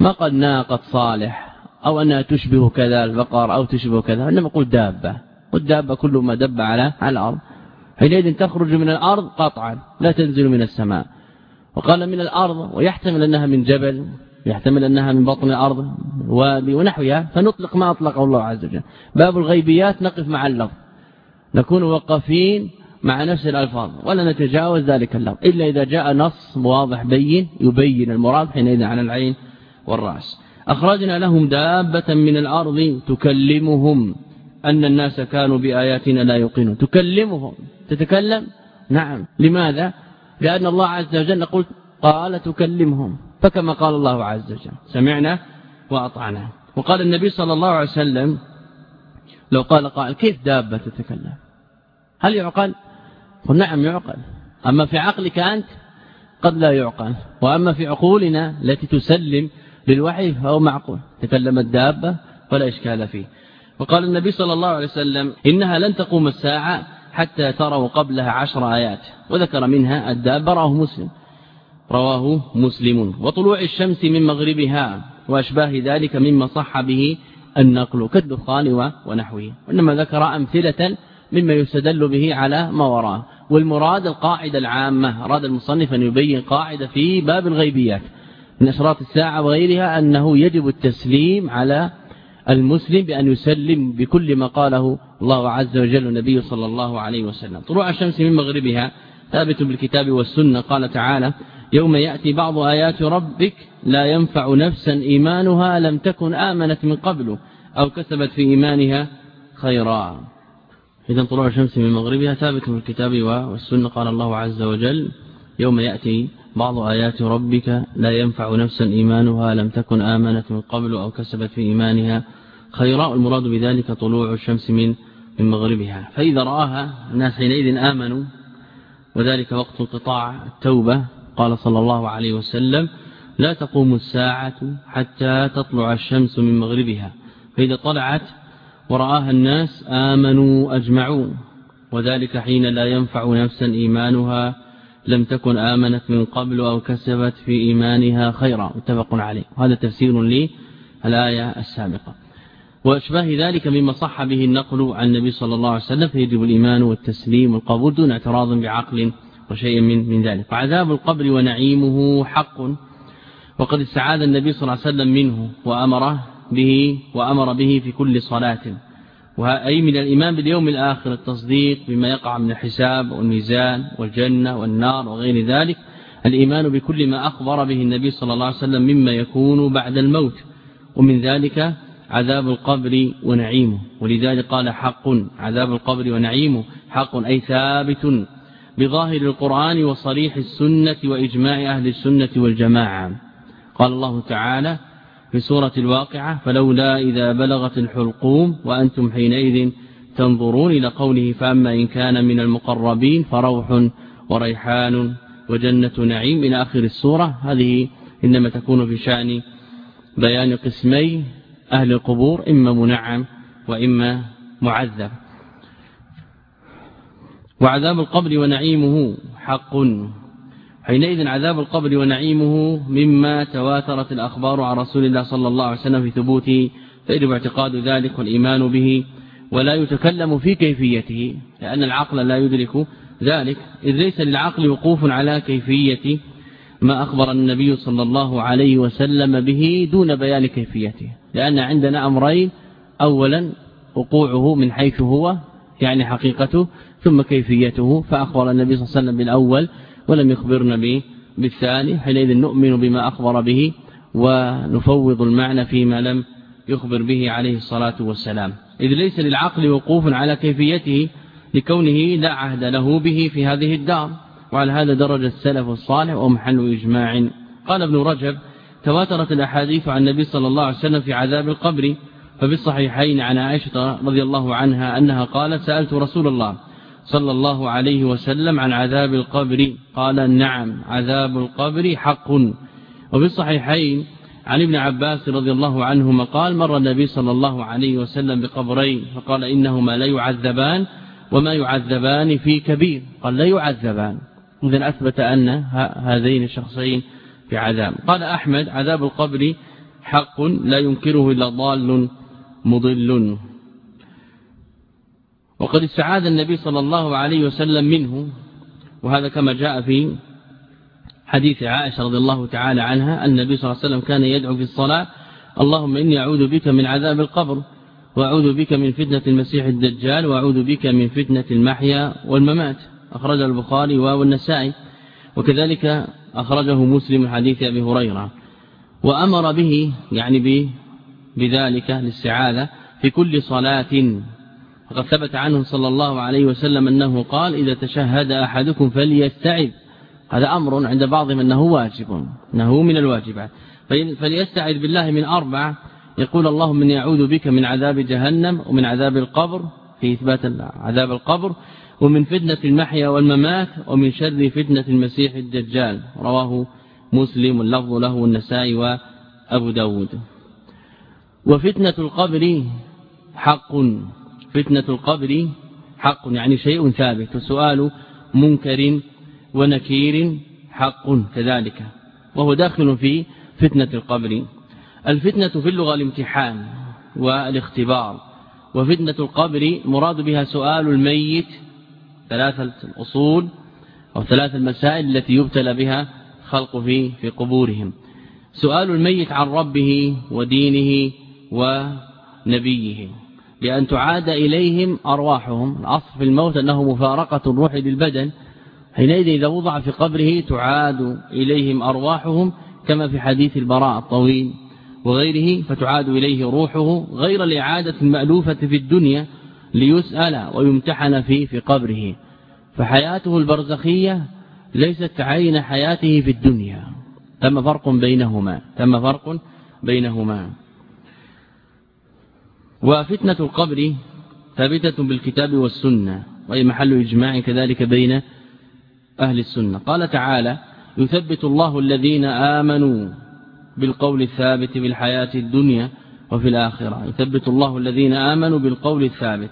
ما قال ناقة صالح أو أنها تشبه كذا البقر أو تشبه كذا. إنما قل دابة. والدابة كل ما دب على الأرض. حينئذ تخرج من الأرض قطعا لا تنزل من السماء. وقال من الأرض ويحتمل أنها من جبل. يحتمل أنها من بطن الأرض وادي ونحوها فنطلق ما أطلقه الله عز وجل. باب الغيبيات نقف مع اللفظ. نكون وقفين مع نفس الألفاظ ولا نتجاوز ذلك اللفظ. إلا إذا جاء نص واضح بين يبين المراد حينئذ عن العين والرأس. أخرجنا لهم دابة من الأرض تكلمهم أن الناس كانوا بآياتنا لا يوقنون. تكلمهم. تتكلم؟ نعم. لماذا؟ لأن الله عز وجل قال تكلمهم. فكما قال الله عز وجل سمعنا وأطعنا. وقال النبي صلى الله عليه وسلم لو قال قائل كيف دابة تتكلم؟ هل يعقل؟ قل نعم يعقل. أما في عقلك أنت قد لا يعقل. وأما في عقولنا التي تسلم للوحي فهو معقول. تكلم الدابة ولا إشكال فيه. وقال النبي صلى الله عليه وسلم إنها لن تقوم الساعة حتى تروا قبلها عشر آيات. وذكر منها الدابة راه مسلم. رواه مسلم. وطلوع الشمس من مغربها وأشباه ذلك مما صح به النقل كالدخان ونحوه. وإنما ذكر أمثلة مما يستدل به على ما وراه والمراد القاعدة العامة. أراد المصنف أن يبين قاعدة في باب الغيبيات. من أشراط الساعة وغيرها أنه يجب التسليم على المسلم بأن يسلم بكل ما قاله الله عز وجل النبي صلى الله عليه وسلم. طلوع الشمس من مغربها ثابت بالكتاب والسنة. قال تعالى يوم يأتي بعض آيات ربك لا ينفع نفسا إيمانها لم تكن آمنت من قبل أو كسبت في إيمانها خيرا. إذا طلوع الشمس من مغربها ثابت في الكتاب والسنة. قال الله عز وجل يوم يأتي بعض آيات ربك لا ينفع نفسا إيمانها لم تكن آمنت من قبل أو كسبت في إيمانها خيرا. المراد بذلك طلوع الشمس من من مغربها. فإذا رآها الناس حينئذ آمنوا وذلك وقت انقطاع التوبة. قال صلى الله عليه وسلم لا تقوم الساعة حتى تطلع الشمس من مغربها. فإذا طلعت ورآها الناس آمنوا أجمعوا وذلك حين لا ينفع نفسا إيمانها لم تكن آمنت من قبل أو كسبت في إيمانها خيرا. متفق عليه. وهذا تفسير لي الآية السابقة. وأشباه ذلك مما صح به النقل عن النبي صلى الله عليه وسلم فيجب الإيمان والتسليم والقبول دون اعتراض بعقل وشيء من من ذلك. وعذاب القبر ونعيمه حق. وقد استعاذ النبي صلى الله عليه وسلم منه وأمره به وأمر به في كل صلاة. أي من الإيمان باليوم الآخر التصديق بما يقع من الحساب والميزان والجنة والنار وغير ذلك. الإيمان بكل ما أخبر به النبي صلى الله عليه وسلم مما يكون بعد الموت. ومن ذلك عذاب القبر ونعيمه. ولذلك قال حق. عذاب القبر ونعيمه حق أي ثابت بظاهر القرآن وصريح السنة وإجماع أهل السنة والجماعة. قال الله تعالى في سورة الواقعة فلولا إذا بلغت الحلقوم وأنتم حينئذ تنظرون إلى قوله فأما إن كان من المقربين فروح وريحان وجنة نعيم. إلى آخر السورة. هذه إنما تكون في شأن بيان قسمي أهل القبور إما منعم وإما معذب. وعذاب القبر ونعيمه حق. حينئذ عذاب القبر ونعيمه مما تواترت الأخبار عن رسول الله صلى الله عليه وسلم في ثبوته فيجب اعتقاد ذلك والإيمان به ولا يتكلم في كيفيته لأن العقل لا يدرك ذلك. إذ ليس للعقل وقوف على كيفية ما أخبر النبي صلى الله عليه وسلم به دون بيان كيفيته لأن عندنا أمرين أولا وقوعه من حيث هو يعني حقيقته ثم كيفيته فأخبر النبي صلى الله عليه وسلم بالأول ولم يخبرنا به بالثاني حينئذ نؤمن بما أخبر به ونفوض المعنى فيما لم يخبر به عليه الصلاة والسلام. إذ ليس للعقل وقوف على كيفيته لكونه لا عهد له به في هذه الدار. وعلى هذا درج السلف الصالح ومحل إجماع. قال ابن رجب تواترت الأحاديث عن النبي صلى الله عليه وسلم في عذاب القبر ففي الصحيحين عن عائشة رضي الله عنها أنها قالت سألت رسول الله صلى الله عليه وسلم عن عذاب القبر قال نعم عذاب القبر حق. وفي الصحيحين عن ابن عباس رضي الله عنهما قال مر النبي صلى الله عليه وسلم بقبرين فقال إنهما لا يعذبان وما يعذبان في كبير. قال لا يعذبان إذا أثبت أن هذين الشخصين في عذاب. قال أحمد عذاب القبر حق لا ينكره إلا ضال. مضل. وقد استعاذ النبي صلى الله عليه وسلم منه وهذا كما جاء في حديث عائشة رضي الله تعالى عنها النبي صلى الله عليه وسلم كان يدعو في الصلاة اللهم إني أعوذ بك من عذاب القبر وأعوذ بك من فتنة المسيح الدجال وأعوذ بك من فتنة المحيا والممات. أخرج البخاري والنسائي وكذلك أخرجه مسلم حديث أبي هريرة. وأمر به يعني بذلك للسعادة في كل صلاة. وقد ثبت عنه صلى الله عليه وسلم أنه قال إذا تشهد أحدكم فليستعذ هذا أمر عند بعضهم أنه واجب أنه من الواجبات. فليستعذ بالله من أربع. يقول اللهم إني أعوذ بك من عذاب جهنم ومن عذاب القبر في إثبات عذاب القبر ومن فتنة المحيا والممات ومن شر فتنة المسيح الدجال رواه مسلم اللفظ له النسائي وأبو داود. وفتنة القبر حق. فتنة القبر حق يعني شيء ثابت. وسؤال منكر ونكير حق كذلك. وهو داخل في فتنة القبر. الفتنة في اللغة الامتحان والاختبار. وفتنة القبر مراد بها سؤال الميت ثلاثة الأصول أو ثلاث المسائل التي يبتلى بها خلق في في قبورهم. سؤال الميت عن ربه ودينه ونبيه لأن تعاد إليهم أرواحهم. الأصل في الموت أنه مفارقة الروح للبدن. حينئذ إذا وضع في قبره تعاد إليهم أرواحهم كما في حديث البراء الطويل وغيره فتعاد إليه روحه غير الإعادة المألوفة في الدنيا ليسأل ويمتحن فيه في قبره. فحياته البرزخية ليست عين حياته في الدنيا. تم فرق بينهما تم فرق بينهما. وفتنة القبر ثابتة بالكتاب والسنة وهي محل إجماع كذلك بين أهل السنة. قال تعالى يثبت الله الذين آمنوا بالقول الثابت في الحياة الدنيا وفي الآخرة. يثبت الله الذين آمنوا بالقول الثابت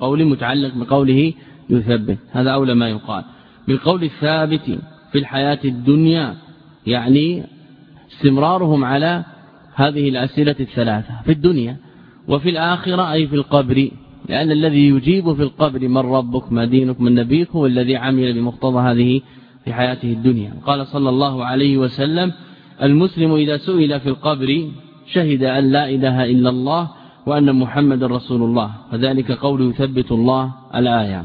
قول متعلق بقوله يثبت هذا أولى ما يقال. بالقول الثابت في الحياة الدنيا يعني استمرارهم على هذه الأسئلة الثلاثة. في الدنيا وفي الآخرة أي في القبر لأن الذي يجيب في القبر من ربك ما دينك من نبيك هو الذي عمل بمقتضى هذه في حياته الدنيا. قال صلى الله عليه وسلم المسلم إذا سئل في القبر شهد أن لا إله إلا الله وأن محمد رسول الله وذلك قول يثبت الله الآية.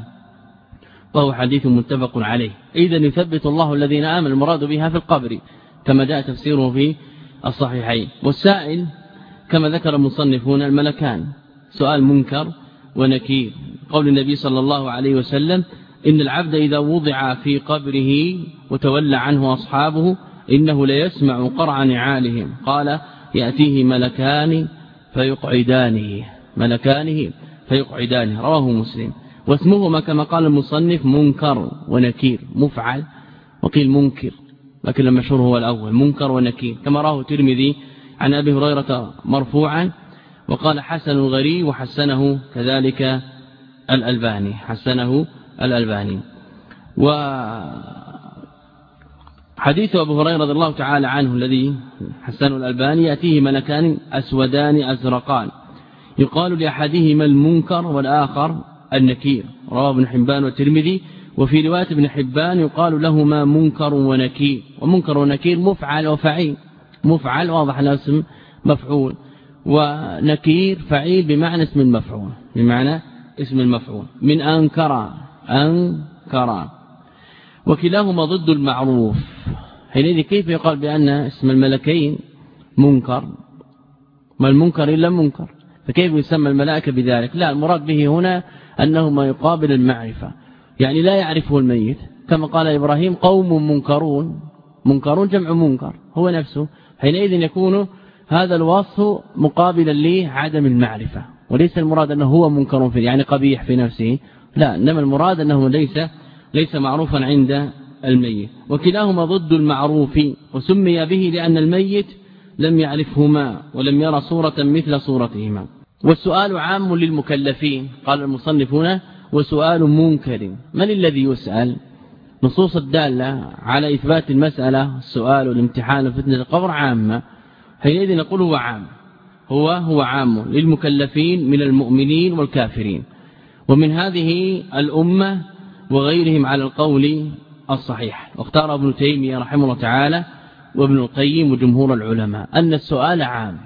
وهو حديث متفق عليه. إذا يثبت الله الذين آمنوا المراد بها في القبر كما جاء تفسيره في الصحيحين. والسائل كما ذكر المصنفون الملكان. سؤال منكر ونكير. قول النبي صلى الله عليه وسلم إن العبد إذا وضع في قبره وتولى عنه أصحابه إنه ليسمع قرع نعالهم. قال يأتيه ملكان فيقعدانه ملكانه فيقعدانه رواه مسلم. واسمهما كما قال المصنف منكر ونكير. مفعل وقيل منكر لكن المشهور هو الأول منكر ونكير. كما راه الترمذي عن أبي هريرة مرفوعا وقال حسن غريب وحسنه كذلك الألباني حسنه الألباني. وحديث أبو هريرة رضي الله تعالى عنه الذي حسنه الألباني يأتيه ملكان أسودان أزرقان. يقال لأحدهما المنكر والآخر النكير. رواه ابن حبان والترمذي. وفي رواية ابن حبان يقال لهما منكر ونكير. ومنكر ونكير مفعل وفعيل. مفعل واضح له اسم مفعول. ونكير فعيل بمعنى اسم المفعول بمعنى اسم المفعول. من أنكر أنكر. وكلاهما ضد المعروف. حينئذ كيف يقال بأن اسم الملكين منكر؟ ما المنكر إلا منكر. فكيف يسمى الملائكة بذلك؟ لا المراد به هنا أنه ما يقابل المعرفة. يعني لا يعرفه الميت. كما قال إبراهيم قوم منكرون. منكرون جمع منكر. هو نفسه حينئذ يكون هذا الوصف مقابلا لعدم المعرفة وليس المراد أنه هو منكر فيه يعني قبيح في نفسه لا إنما المراد أنه ليس ليس معروفا عند الميت. وكلاهما ضد المعروف وسمي به لأن الميت لم يعرفهما ولم يرى صورة مثل صورتهما. والسؤال عام للمكلفين قال المصنف هنا وسؤال منكر من الذي يسأل؟ نصوص الدالة على إثبات المسألة السؤال والامتحان وفتنة القبر عامة. حينئذ نقول هو عام. هو هو عام للمكلفين من المؤمنين والكافرين. ومن هذه الأمة وغيرهم على القول الصحيح. واختار ابن تيمية رحمه الله تعالى وابن القيم وجمهور العلماء أن السؤال عام.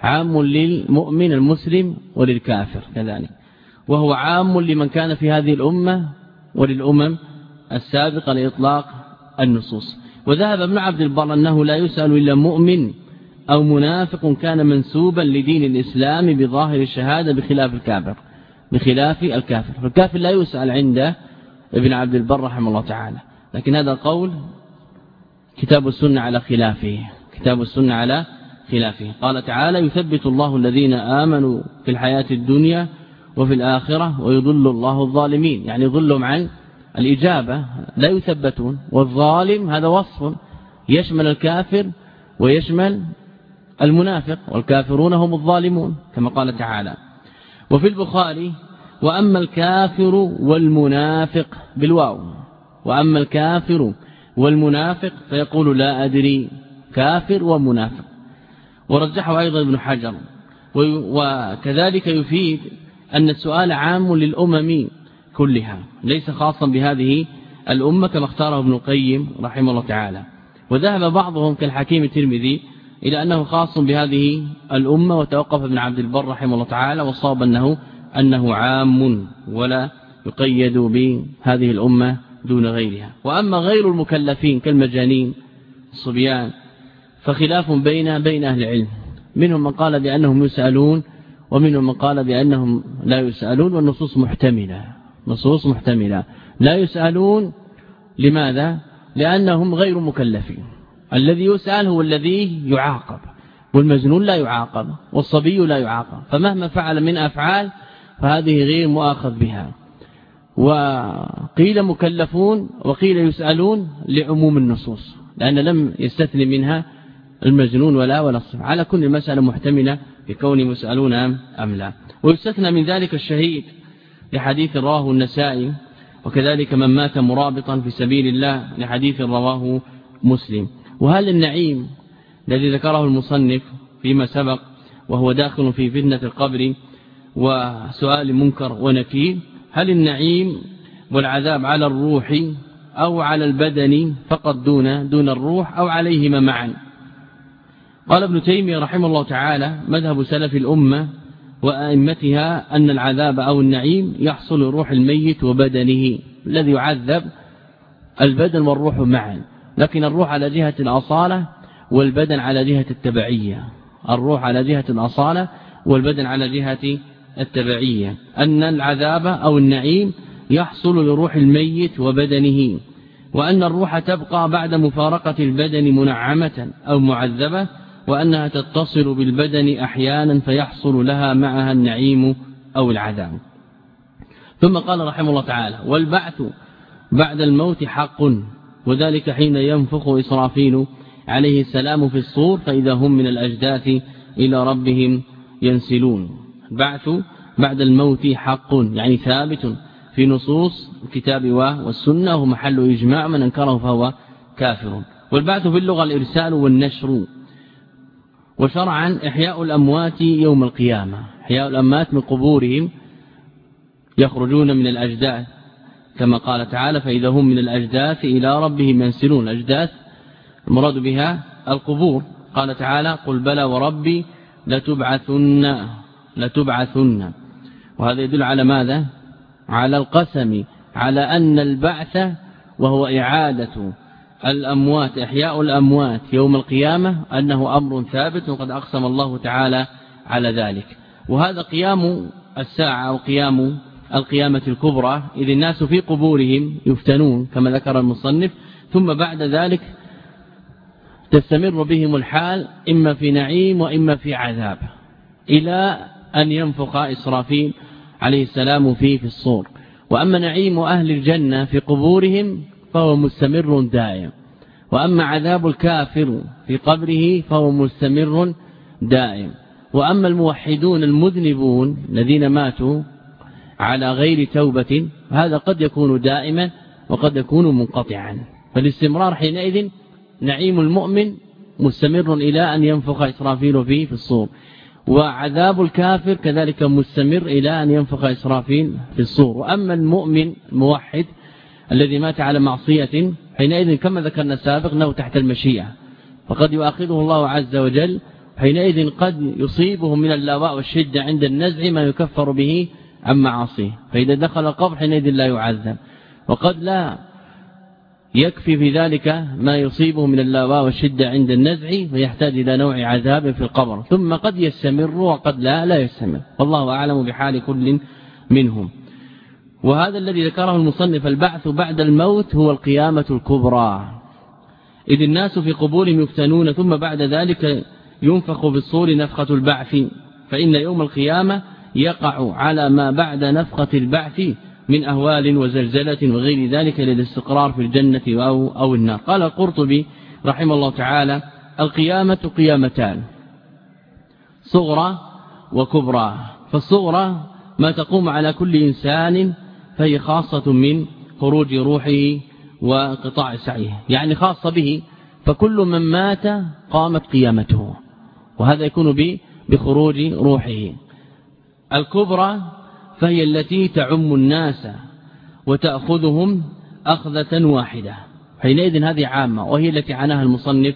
عام للمؤمن المسلم وللكافر كذلك. وهو عام لمن كان في هذه الأمة وللأمم السابقة لإطلاق النصوص. وذهب ابن عبد البر أنه لا يسأل إلا مؤمن أو منافق كان منسوبا لدين الإسلام بظاهر الشهادة بخلاف الكافر بخلاف الكافر. فالكافر لا يسأل عند ابن عبد البر رحمه الله تعالى. لكن هذا قول كتاب السنة على خلافه كتاب السنة على خلافه. قال تعالى يثبت الله الذين آمنوا في الحياة الدنيا وفي الآخرة ويضل الله الظالمين. يعني يضلهم عن الإجابة لا يثبتون والظالم هذا وصف يشمل الكافر ويشمل المنافق والكافرون هم الظالمون كما قال تعالى. وفي البخاري وأما الكافر والمنافق بالواو وأما الكافر والمنافق فيقول لا أدري كافر ومنافق. ورجحه أيضا ابن حجر وكذلك يفيد أن السؤال عام للأمم كلها ليس خاصا بهذه الأمة كما اختاره ابن القيم رحمه الله تعالى. وذهب بعضهم كالحكيم الترمذي إلى أنه خاص بهذه الأمة وتوقف ابن عبد البر رحمه الله تعالى وصاب أنه, أنه عام ولا يقيد بهذه الأمة دون غيرها. وأما غير المكلفين كالمجانين الصبيان فخلاف بين بين أهل العلم. منهم من قال بأنهم يسألون ومنهم من قال بأنهم لا يسألون والنصوص محتملة. نصوص محتملة. لا يسألون لماذا؟ لأنهم غير مكلفين. الذي يسأل هو الذي يعاقب. والمجنون لا يعاقب والصبي لا يعاقب. فمهما فعل من أفعال فهذه غير مؤاخذ بها. وقيل مكلفون وقيل يسألون لعموم النصوص لأن لم يستثني منها المجنون ولا ولا الصبي على كل مسألة محتملة بكون مسألون أم لا. ويستثنى من ذلك الشهيد لحديث رواه النسائي وكذلك من مات مرابطا في سبيل الله لحديث رواه مسلم. وهل النعيم الذي ذكره المصنف فيما سبق وهو داخل في فتنة القبر وسؤال منكر ونكير هل النعيم والعذاب على الروح أو على البدن فقط دون دون الروح أو عليهما معا؟ قال ابن تيمية رحمه الله تعالى مذهب سلف الأمة وأئمتها أن العذاب أو النعيم يحصل روح الميت وبدنه الذي يعذب البدن والروح معا. لكن الروح على جهة الأصالة والبدن على جهة التبعية. الروح على جهة الأصالة والبدن على جهة التبعية. أن العذاب أو النعيم يحصل لروح الميت وبدنه. وأن الروح تبقى بعد مفارقة البدن منعمة أو معذبة وأنها تتصل بالبدن أحيانا فيحصل لها معها النعيم أو العذاب ثم قال رحمه الله تعالى والبعث بعد الموت حق وذلك حين ينفخ إسرافيل عليه السلام في الصور فإذا هم من الأجداث إلى ربهم ينسلون. بعث بعد الموت حق يعني ثابت في نصوص الكتاب والسنة وهو محل إجماع من أنكره فهو كافر. والبعث في اللغة الإرسال والنشر. وشرعا إحياء الأموات يوم القيامة. إحياء الأموات من قبورهم يخرجون من الأجداث. كما قال تعالى فإذا هم من الأجداث إلى ربهم ينسلون. الأجداث المراد بها القبور. قال تعالى قل بلى وربي لتبعثن لتبعثن. وهذا يدل على ماذا؟ على القسم على أن البعث وهو إعادة الأموات إحياء الأموات يوم القيامة أنه أمر ثابت وقد أقسم الله تعالى على ذلك. وهذا قيام الساعة أو قيام القيامة الكبرى إذ الناس في قبورهم يفتنون كما ذكر المصنف ثم بعد ذلك تستمر بهم الحال إما في نعيم وإما في عذاب إلى أن ينفخ إسرافيل عليه السلام فيه في الصور. وأما نعيم أهل الجنة في قبورهم فهو مستمر دائم. وأما عذاب الكافر في قبره فهو مستمر دائم. وأما الموحدون المذنبون الذين ماتوا على غير توبة هذا قد يكون دائما وقد يكون منقطعا. فالاستمرار حينئذ نعيم المؤمن مستمر إلى أن ينفخ إسرافيل فيه في الصور. وعذاب الكافر كذلك مستمر إلى أن ينفخ إسرافيل في الصور. وأما المؤمن الموحد الذي مات على معصية حينئذ كما ذكرنا سابق أنه تحت المشيئة. فقد يؤاخذه الله عز وجل حينئذ قد يصيبه من اللاواء والشدة عند النزع ما يكفر به عن معاصيه. فإذا دخل القبر حينئذ لا يعذب. وقد لا يكفي في ذلك ما يصيبه من اللاواء والشدة عند النزع فيحتاج إلى نوع عذاب في القبر. ثم قد يستمر وقد لا لا يستمر. والله أعلم بحال كل منهم. وهذا الذي ذكره المصنف البعث بعد الموت هو القيامة الكبرى. إذ الناس في قبورهم يفتنون ثم بعد ذلك ينفخ بالصور نفخة البعث. فإن يوم القيامة يقع على ما بعد نفخة البعث من أهوال وزلزلة وغير ذلك للاستقرار في الجنة أو, أو النار. قال القرطبي رحمه الله تعالى القيامة قيامتان صغرى وكبرى. فالصغرى ما تقوم على كل إنسان فهي خاصة من خروج روحه وقطاع سعيه. يعني خاصة به فكل من مات قامت قيامته. وهذا يكون بخروج روحه. الكبرى فهي التي تعم الناس وتأخذهم أخذة واحدة. حينئذ هذه عامة وهي التي عناها المصنف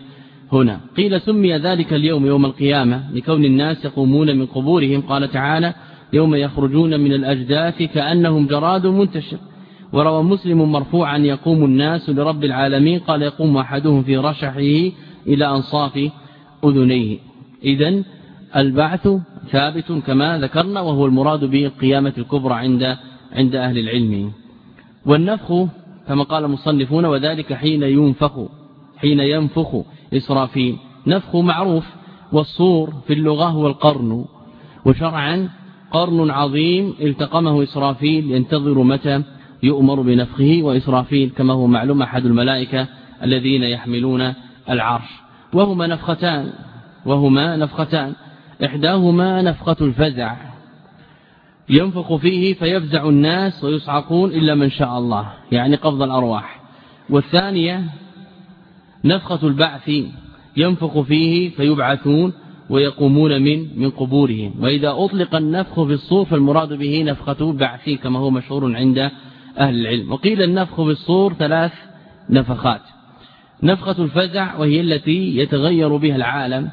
هنا. قيل سمي ذلك اليوم يوم القيامة لكون الناس يقومون من قبورهم. قال تعالى يوم يخرجون من الأجداث كأنهم جراد منتشر. وروى مسلم مرفوعا يقوم الناس لرب العالمين قال يقوم أحدهم في رشحه إلى أنصاف أذنيه. إذا البعث ثابت كما ذكرنا وهو المراد به الكبرى عند عند أهل العلم. والنفخ كما قال المصنفون وذلك حين ينفخ حين ينفخ إسرافيل. نفخ معروف والصور في اللغة هو القرن. وشرعا قرن عظيم التقمه إسرافيل ينتظر متى يؤمر بنفخه وإسرافيل كما هو معلوم أحد الملائكة الذين يحملون العرش وهما نفختان وهما نفختان إحداهما نفخة الفزع ينفخ فيه فيفزع الناس ويصعقون إلا من شاء الله يعني قبض الأرواح والثانية نفخة البعث ينفخ فيه فيبعثون ويقومون من من قبورهم. وإذا أطلق النفخ في الصور فالمراد به نفخة بعث كما هو مشهور عند أهل العلم. وقيل النفخ في الصور ثلاث نفخات. نفخة الفزع وهي التي يتغير بها العالم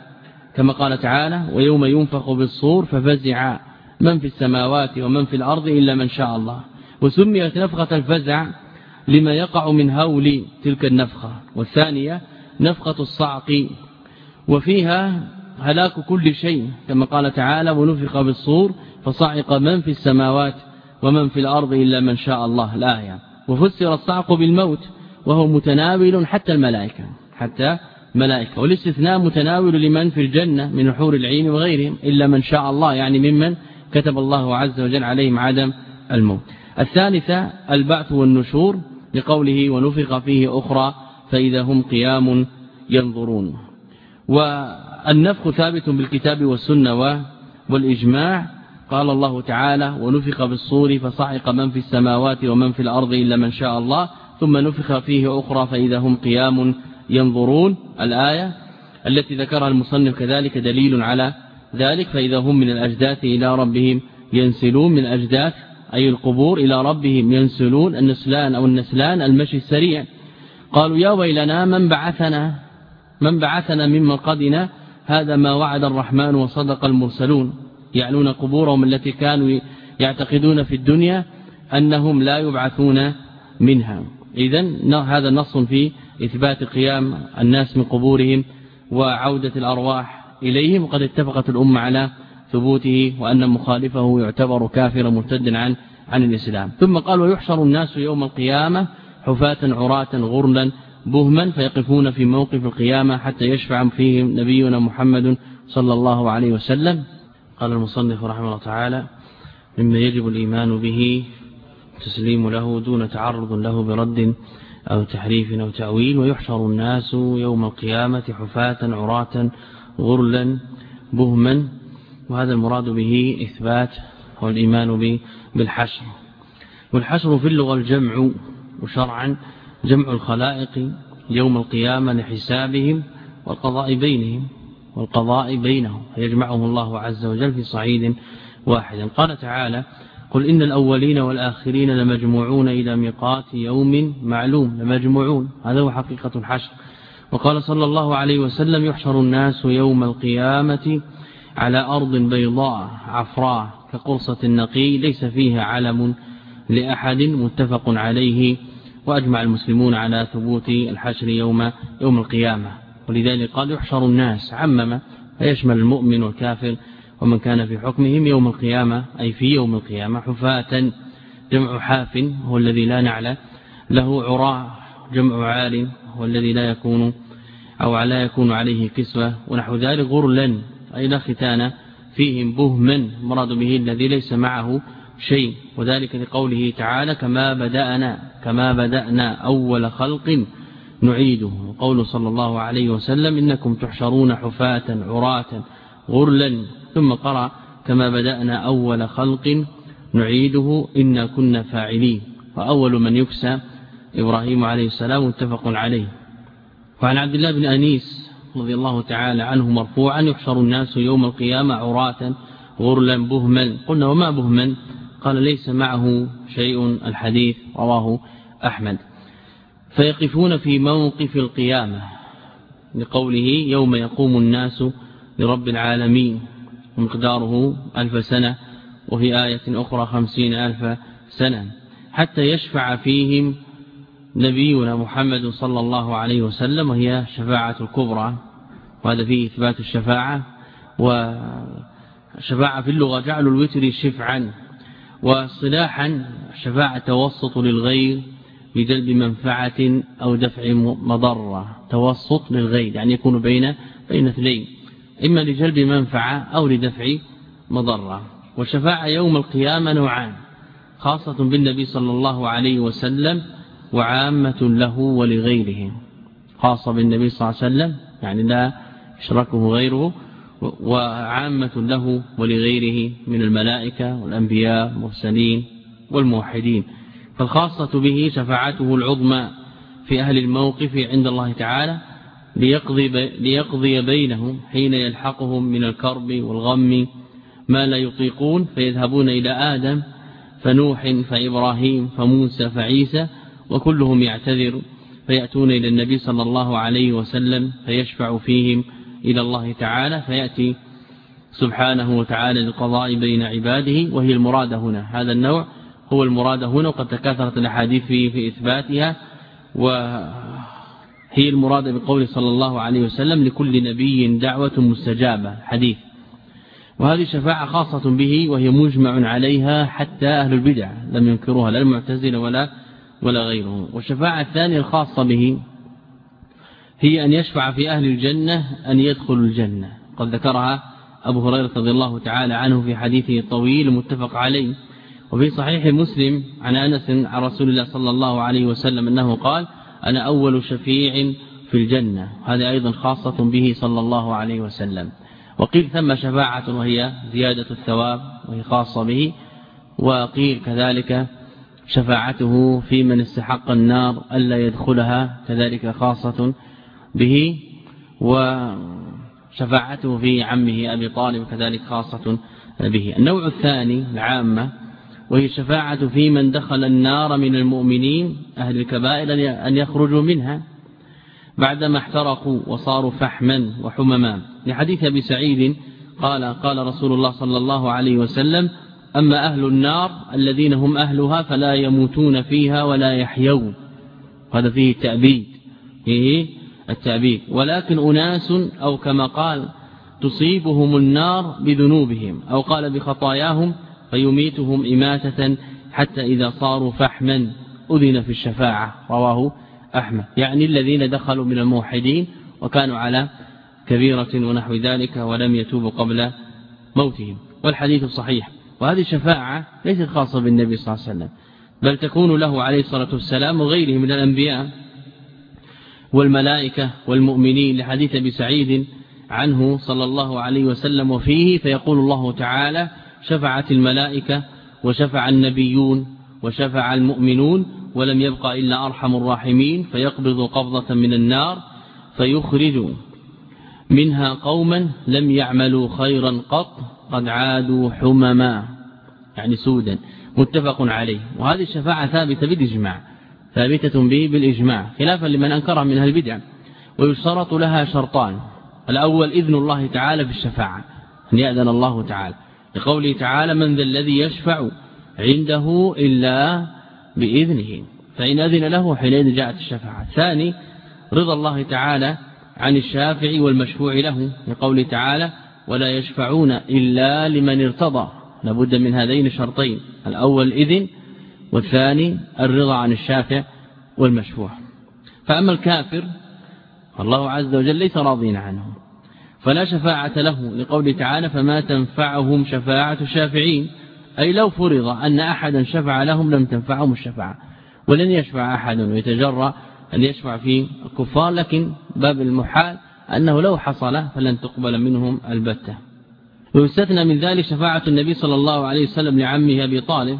كما قال تعالى ويوم ينفخ بالصور ففزع من في السماوات ومن في الأرض إلا من شاء الله. وسميت نفخة الفزع لما يقع من هول تلك النفخة. والثانية نفخة الصعق. وفيها هلاك كل شيء كما قال تعالى ونفخ بالصور فصعق من في السماوات ومن في الأرض إلا من شاء الله. الآية وفسر الصعق بالموت وهو متناول حتى الملائكة. حتى ملائكة. والاستثناء متناول لمن في الجنة من حور العين وغيرهم إلا من شاء الله. يعني ممن كتب الله عز وجل عليهم عدم الموت. الثالثة البعث والنشور لقوله ونفخ فيه أخرى فإذا هم قيام ينظرون. والنفخ ثابت بالكتاب والسنة والإجماع. قال الله تعالى ونفخ بالصور فصعق من في السماوات ومن في الأرض إلا من شاء الله. ثم نفخ فيه أخرى فإذا هم قيام ينظرون. الآية التي ذكرها المصنف كذلك دليل على ذلك. فإذا هم من الأجداث إلى ربهم ينسلون. من الأجداث أي القبور إلى ربهم ينسلون. النسلان أو النسلان المشي السريع. قالوا يا ويلنا من بعثنا؟ من بعثنا من مرقدنا هذا ما وعد الرحمن وصدق المرسلون. يعلون قبورهم التي كانوا يعتقدون في الدنيا أنهم لا يبعثون منها. إذا هذا نص في إثبات قيام الناس من قبورهم وعودة الأرواح إليهم. وقد اتفقت الأمة على ثبوته وأن مخالفه يعتبر كافرا مرتدا عن عن الإسلام. ثم قال ويحشر الناس يوم القيامة حفاة عراة غرلا بهما فيقفون في موقف القيامة حتى يشفع فيهم نبينا محمد صلى الله عليه وسلم. قال المصنف رحمه الله تعالى مما يجب الإيمان به تسليم له دون تعرض له برد أو تحريف أو تأويل ويحشر الناس يوم القيامة حفاة عراة غرلا بهما وهذا المراد به إثبات والإيمان بالحشر. والحشر في اللغة الجمع وشرعا جمع الخلائق يوم القيامة لحسابهم والقضاء بينهم والقضاء بينهم فيجمعهم الله عز وجل في صعيد واحد. قال تعالى قل إن الأولين والآخرين لمجموعون إلى ميقات يوم معلوم لمجموعون. هذا هو حقيقة الحشر. وقال صلى الله عليه وسلم يحشر الناس يوم القيامة على أرض بيضاء عفراء كقرصة النقي ليس فيها علم لأحد متفق عليه. وأجمع المسلمون على ثبوت الحشر يوم يوم القيامة. ولذلك قال يحشر الناس عمم فيشمل المؤمن والكافر ومن كان في حكمهم يوم القيامة أي في يوم القيامة حفاة جمع حاف هو الذي لا نعلى له عراء جمع عال هو الذي لا يكون أو لا يكون عليه كسوة ونحو ذلك غرلا أي لا ختان فيهم بهما مراد به الذي ليس معه شيء وذلك لقوله تعالى كما بدأنا كما بدأنا أول خلق نعيده. وقول صلى الله عليه وسلم إنكم تحشرون حفاة عراة غرلا. ثم قرأ كما بدأنا أول خلق نعيده إنا كنا فاعلين. وأول من يكسى إبراهيم عليه السلام متفق عليه. وعن عبد الله بن أنيس رضي الله تعالى عنه مرفوعا يحشر الناس يوم القيامة عراة غرلا بهما قلنا وما بهما قال ليس معه شيء الحديث رواه أحمد. فيقفون في موقف القيامة لقوله يوم يقوم الناس لرب العالمين ومقداره ألف سنة وفي آية أخرى خمسين ألف سنة حتى يشفع فيهم نبينا محمد صلى الله عليه وسلم وهي شفاعة الكبرى. وهذا فيه إثبات الشفاعة وشفاعة في اللغة جعل الوتر شفعا. وصلاحا شفاعة توسط للغير بجلب منفعة أو دفع مضرة. توسط للغير يعني يكون بين بين اثنين. إما لجلب منفعة أو لدفع مضرة. والشفاعة يوم القيامة نوعان خاصة بالنبي صلى الله عليه وسلم وعامة له ولغيره. خاصة بالنبي صلى الله عليه وسلم يعني لا يشركه غيره وعامة له ولغيره من الملائكة والأنبياء والمرسلين والموحدين. فالخاصة به شفاعته العظمى في أهل الموقف عند الله تعالى ليقضي, ليقضي بينهم حين يلحقهم من الكرب والغم ما لا يطيقون فيذهبون إلى آدم فنوح فإبراهيم فموسى فعيسى وكلهم يعتذر فيأتون إلى النبي صلى الله عليه وسلم فيشفع فيهم إلى الله تعالى فيأتي سبحانه وتعالى للقضاء بين عباده وهي المراد هنا. هذا النوع هو المراد هنا وقد تكاثرت الأحاديث في, في إثباتها وهي المراد بقول صلى الله عليه وسلم لكل نبي دعوة مستجابة حديث. وهذه شفاعة خاصة به وهي مجمع عليها حتى أهل البدع لم ينكروها لا المعتزلة ولا ولا غيره والشفاعة الثانية الخاصة به هي أن يشفع في أهل الجنة أن يدخلوا الجنة. قد ذكرها أبو هريرة رضي الله تعالى عنه في حديثه الطويل المتفق عليه. وفي صحيح مسلم عن أنس عن رسول الله صلى الله عليه وسلم أنه قال أنا أول شفيع في الجنة. هذا أيضا خاصة به صلى الله عليه وسلم. وقيل ثم شفاعة وهي زيادة الثواب وهي خاصة به. وقيل كذلك شفاعته في من استحق النار ألا يدخلها كذلك خاصة به وشفاعته في عمه أبي طالب كذلك خاصة به. النوع الثاني العامة وهي الشفاعة في من دخل النار من المؤمنين أهل الكبائر أن يخرجوا منها بعدما احترقوا وصاروا فحما وحمما. لحديث أبي سعيد قال قال رسول الله صلى الله عليه وسلم أما أهل النار الذين هم أهلها فلا يموتون فيها ولا يحيون. هذا فيه التأبيد فيه التأبيد ولكن أناس أو كما قال تصيبهم النار بذنوبهم أو قال بخطاياهم فيميتهم إماتة حتى إذا صاروا فحما أذن في الشفاعة. رواه أحمد. يعني الذين دخلوا من الموحدين وكانوا على كبيرة ونحو ذلك ولم يتوبوا قبل موتهم. والحديث صحيح. وهذه الشفاعة ليست خاصة بالنبي صلى الله عليه وسلم بل تكون له عليه الصلاة والسلام وغيره من الأنبياء والملائكة والمؤمنين لحديث أبي سعيد عنه صلى الله عليه وسلم وفيه فيقول الله تعالى شفعت الملائكة وشفع النبيون وشفع المؤمنون ولم يبقى إلا أرحم الراحمين فيقبض قبضة من النار فيخرج منها قوما لم يعملوا خيرا قط قد عادوا حمما. يعني سودا. متفق عليه. وهذه الشفاعة ثابتة بالإجماع. ثابتة به بالإجماع خلافا لمن أنكرها من أهل البدع ويشترط لها شرطان. الأول إذن الله تعالى في الشفاعة أن يأذن الله تعالى. لقوله تعالى من ذا الذي يشفع عنده إلا بإذنه. فإن أذن له حينئذ جاءت الشفاعة. الثاني رضا الله تعالى عن الشافع والمشفوع له لقوله تعالى ولا يشفعون إلا لمن ارتضى. لابد من هذين الشرطين. الأول إذن والثاني الرضا عن الشافع والمشفوع. فأما الكافر فالله عز وجل ليس راضين عنه فلا شفاعة له لقول تعالى فما تنفعهم شفاعة الشافعين أي لو فرض أن أحدا شفع لهم لم تنفعهم الشفاعة ولن يشفع أحد ويتجرأ أن يشفع في الكفار لكن باب المحال أنه لو حصل فلن تقبل منهم البتة. ويستثنى من ذلك شفاعة النبي صلى الله عليه وسلم لعمه أبي طالب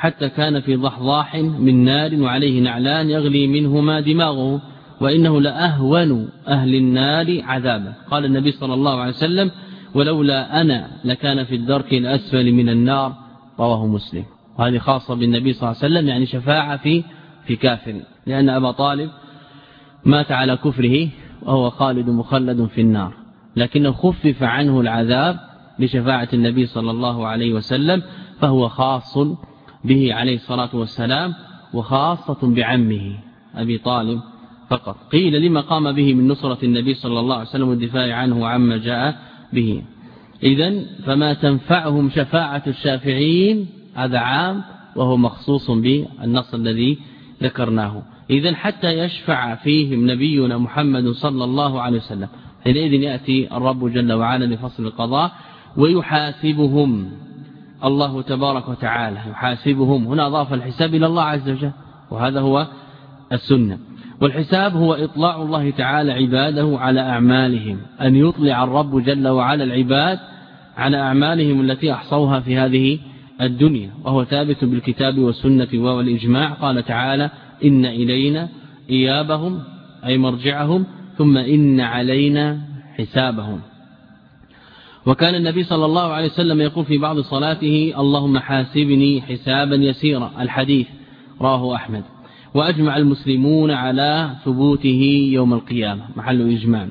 حتى كان في ضحضاح من نار وعليه نعلان يغلي منهما دماغه وإنه لأهون أهل النار عذابا قال النبي صلى الله عليه وسلم ولولا أنا لكان في الدرك الأسفل من النار. رواه مسلم. وهذه خاصة بالنبي صلى الله عليه وسلم يعني شفاعة في في كافر. لأن أبا طالب مات على كفره وهو خالد مخلد في النار. لكنه خفف عنه العذاب بشفاعة النبي صلى الله عليه وسلم فهو خاص به عليه الصلاة والسلام وخاصة بعمه أبي طالب فقط. قيل لما قام به من نصرة النبي صلى الله عليه وسلم والدفاع عنه عما جاء به. إذا فما تنفعهم شفاعة الشافعين هذا عام وهو مخصوص بالنص الذي ذكرناه. إذا حتى يشفع فيهم نبينا محمد صلى الله عليه وسلم. حينئذ يأتي الرب جل وعلا لفصل القضاء ويحاسبهم. الله تبارك وتعالى يحاسبهم. هنا أضاف الحساب إلى الله عز وجل وهذا هو السنة. والحساب هو إطلاع الله تعالى عباده على أعمالهم أن يطلع الرب جل وعلا العباد على أعمالهم التي أحصوها في هذه الدنيا. وهو ثابت بالكتاب والسنة والإجماع. قال تعالى إن إلينا إيابهم أي مرجعهم ثم إن علينا حسابهم. وكان النبي صلى الله عليه وسلم يقول في بعض صلاته اللهم حاسبني حسابا يسيرا. الحديث راه أحمد. وأجمع المسلمون على ثبوته يوم القيامة. محل إجماع.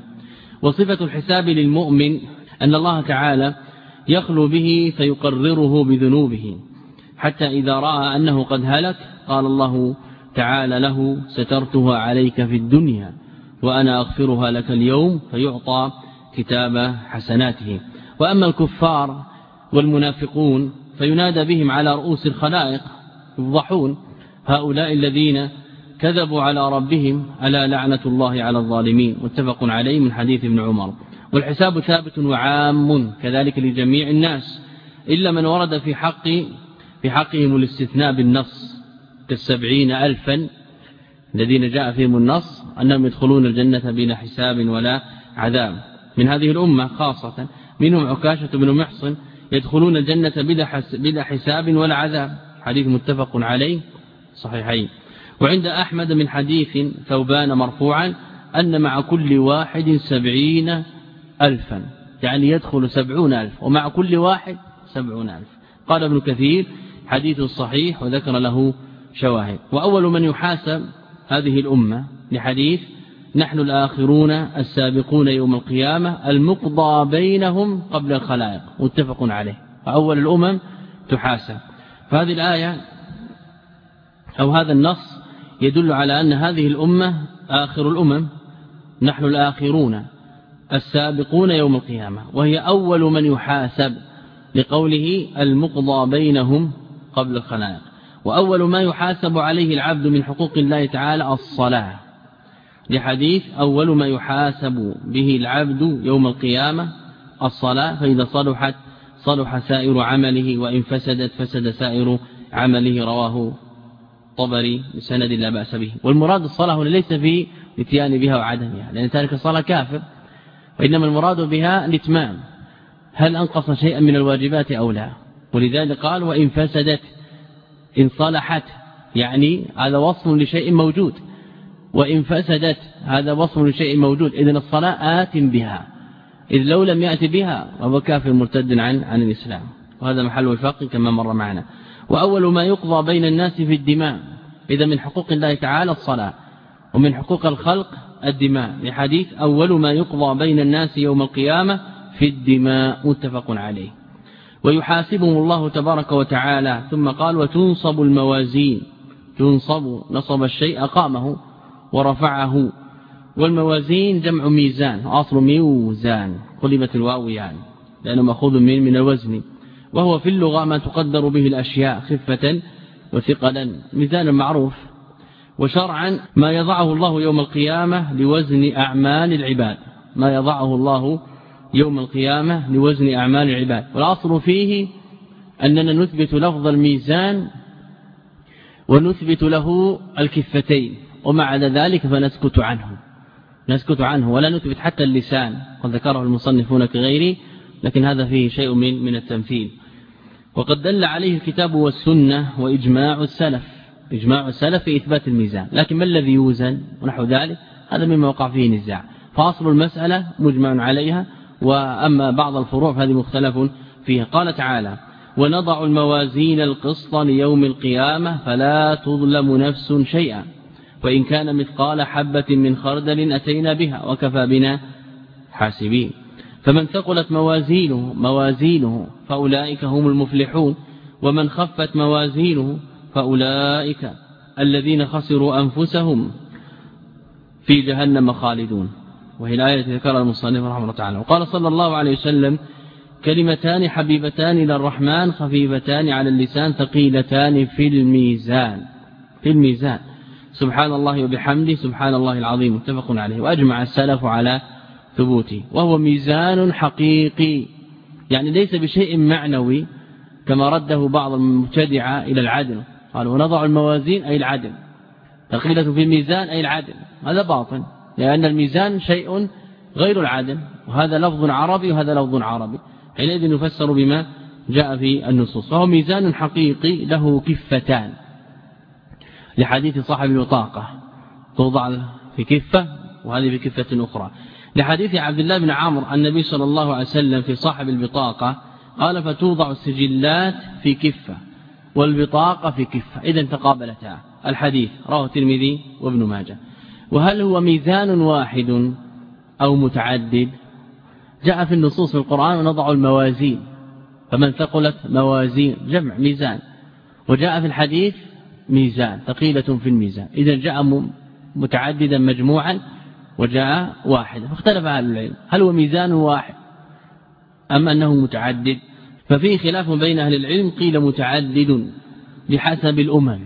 وصفة الحساب للمؤمن أن الله تعالى يخلو به فيقرره بذنوبه. حتى إذا رأى أنه قد هلك قال الله تعالى له سترتها عليك في الدنيا وأنا أغفرها لك اليوم فيعطى كتاب حسناته. وأما الكفار والمنافقون فينادى بهم على رؤوس الخلائق يفضحون هؤلاء الذين كذبوا على ربهم ألا لعنة الله على الظالمين. متفق عليه من حديث ابن عمر. والحساب ثابت وعام كذلك لجميع الناس إلا من ورد في حق في حقهم الاستثناء بالنص كالسبعين ألفا الذين جاء فيهم النص أنهم يدخلون الجنة بلا حساب ولا عذاب. من هذه الأمة خاصة منهم عكاشة بن محصن يدخلون الجنة بلا حساب ولا عذاب. حديث متفق عليه صحيحين. وعند أحمد من حديث ثوبان مرفوعا أن مع كل واحد سبعين ألفا. يعني يدخل سبعون ألف ومع كل واحد سبعون ألف. قال ابن كثير حديث صحيح وذكر له شواهد. وأول من يحاسب هذه الأمة لحديث نحن الآخرون السابقون يوم القيامة المقضى بينهم قبل الخلائق. متفق عليه. أول الأمم تحاسب. فهذه الآية أو هذا النص يدل على أن هذه الأمة آخر الأمم. نحن الآخرون السابقون يوم القيامة. وهي أول من يحاسب لقوله المقضى بينهم قبل الخلائق. وأول ما يحاسب عليه العبد من حقوق الله تعالى الصلاة. لحديث أول ما يحاسب به العبد يوم القيامة الصلاة فإذا صلحت صلح سائر عمله وإن فسدت فسد سائر عمله رواه طبري بسند لا بأس به. والمراد الصلاة هنا ليس في اتيان بها وعدمها لأن تارك الصلاة كافر وإنما المراد بها الإتمام. هل أنقص شيئا من الواجبات أو لا؟ ولذلك قال وإن فسدت إن صلحت يعني هذا وصف لشيء موجود. وإن فسدت هذا وصف لشيء موجود. إذن الصلاة آت بها. إذ لو لم يأتي بها وهو كافر مرتد عن عن الإسلام. وهذا محل الفقه كما مر معنا. وأول ما يقضى بين الناس في الدماء. إذا من حقوق الله تعالى الصلاة. ومن حقوق الخلق الدماء. لحديث أول ما يقضى بين الناس يوم القيامة في الدماء. متفق عليه. ويحاسبهم الله تبارك وتعالى. ثم قال وتنصب الموازين. تنصب نصب الشيء أقامه. ورفعه. والموازين جمع ميزان أصل ميوزان قلبت الواو يعني لأنه مأخوذ من من الوزن. وهو في اللغة ما تقدر به الأشياء خفة وثقلا ميزان معروف. وشرعا ما يضعه الله يوم القيامة لوزن أعمال العباد. ما يضعه الله يوم القيامة لوزن أعمال العباد. والأصل فيه أننا نثبت لفظ الميزان ونثبت له الكفتين. ومع ذلك فنسكت عنه. نسكت عنه ولا نثبت حتى اللسان. قد ذكره المصنفون كغيره لكن هذا فيه شيء من من التمثيل. وقد دل عليه الكتاب والسنة وإجماع السلف. إجماع السلف في إثبات الميزان. لكن ما الذي يوزن؟ ونحو ذلك. هذا مما وقع فيه نزاع. فأصل المسألة مجمع عليها. وأما بعض الفروع فهذه مختلف فيها. قال تعالى ونضع الموازين القسط ليوم القيامة فلا تظلم نفس شيئا. وإن كان مثقال حبة من خردل أتينا بها وكفى بنا حاسبين. فمن ثقلت موازينه موازينه فأولئك هم المفلحون. ومن خفت موازينه فأولئك الذين خسروا أنفسهم في جهنم خالدون. وهي الآية التي ذكرها المصنف رحمه الله تعالى. وقال صلى الله عليه وسلم كلمتان حبيبتان إلى الرحمن خفيفتان على اللسان ثقيلتان في الميزان. في الميزان. سبحان الله وبحمده سبحان الله العظيم متفق عليه. وأجمع السلف على ثبوته. وهو ميزان حقيقي. يعني ليس بشيء معنوي كما رده بعض المبتدعة إلى العدل. قالوا ونضع الموازين أي العدل. ثقيلة في الميزان أي العدل. هذا باطن لأن الميزان شيء غير العدل. وهذا لفظ عربي وهذا لفظ عربي. حينئذ يفسر بما جاء في النصوص. فهو ميزان حقيقي له كفتان. لحديث صاحب الوطاقة توضع في كفة وهذه في كفة أخرى. لحديث عبد الله بن عمرو النبي صلى الله عليه وسلم في صاحب البطاقة قال فتوضع السجلات في كفة والبطاقة في كفة. إذا تقابلتا. الحديث رواه الترمذي وابن ماجه. وهل هو ميزان واحد أو متعدد؟ جاء في النصوص في القرآن ونضع الموازين. فمن ثقلت موازين جمع ميزان. وجاء في الحديث ميزان ثقيلة في الميزان. إذا جاء متعددا مجموعا وجاء واحدا فاختلف أهل العلم. هل هو ميزان واحد أم أنه متعدد؟ ففيه خلاف بين أهل العلم قيل متعدد بحسب الأمم.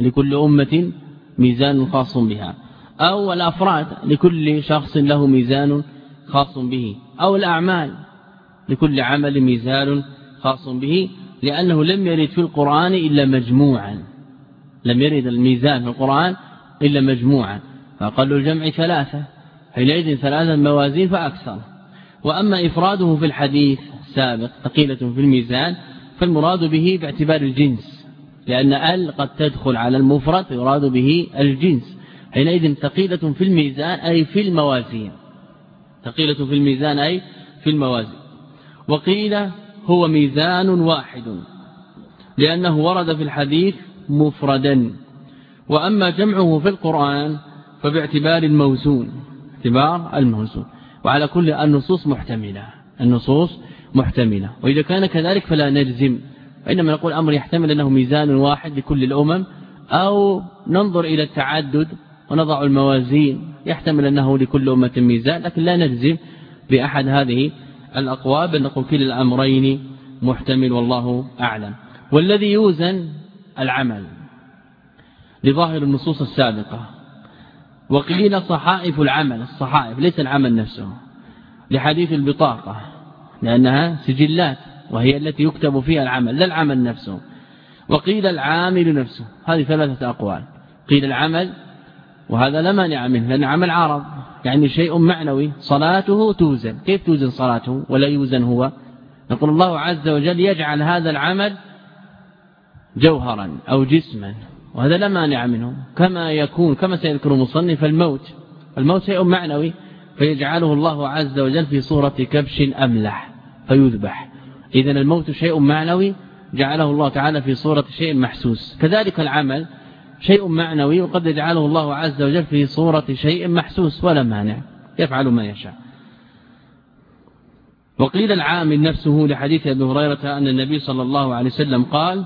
لكل أمة ميزان خاص بها. أو الأفراد لكل شخص له ميزان خاص به. أو الأعمال لكل عمل ميزان خاص به. لأنه لم يرد في القرآن إلا مجموعا. لم يرد الميزان في القرآن إلا مجموعا. فأقل الجمع ثلاثة. حينئذ ثلاثة موازين فأكثر. وأما إفراده في الحديث السابق ثقيلة في الميزان فالمراد به باعتبار الجنس لأن ال قد تدخل على المفرد يراد به الجنس. حينئذ ثقيلة في الميزان أي في الموازين. ثقيلة في الميزان أي في الموازين. وقيل هو ميزان واحد لأنه ورد في الحديث مفردا. وأما جمعه في القرآن فباعتبار الموزون اعتبار الموزون. وعلى كل النصوص محتملة النصوص محتملة. وإذا كان كذلك فلا نجزم وإنما نقول أمر يحتمل أنه ميزان واحد لكل الأمم أو ننظر إلى التعدد ونضع الموازين يحتمل أنه لكل أمة ميزان لكن لا نجزم بأحد هذه الأقوال بل نقول كل الأمرين محتمل والله أعلم. والذي يوزن العمل لظاهر النصوص السابقة. وقيل صحائف العمل الصحائف ليس العمل نفسه لحديث البطاقة لأنها سجلات وهي التي يكتب فيها العمل لا العمل نفسه. وقيل العامل نفسه هذه ثلاثة أقوال. قيل العمل وهذا لا مانع منه لأن عمل عرض يعني شيء معنوي صلاته توزن. كيف توزن صلاته ولا يوزن هو؟ يقول الله عز وجل يجعل هذا العمل جوهرا أو جسما وهذا لا مانع منه. كما يكون كما سيذكر مصنف الموت الموت شيء معنوي فيجعله الله عز وجل في صورة كبش أملح فيذبح. إذا الموت شيء معنوي جعله الله تعالى في صورة شيء محسوس. كذلك العمل شيء معنوي وقد يجعله الله عز وجل في صورة شيء محسوس ولا مانع. يفعل ما يشاء. وقيل العامل نفسه لحديث أبي هريرة أن النبي صلى الله عليه وسلم قال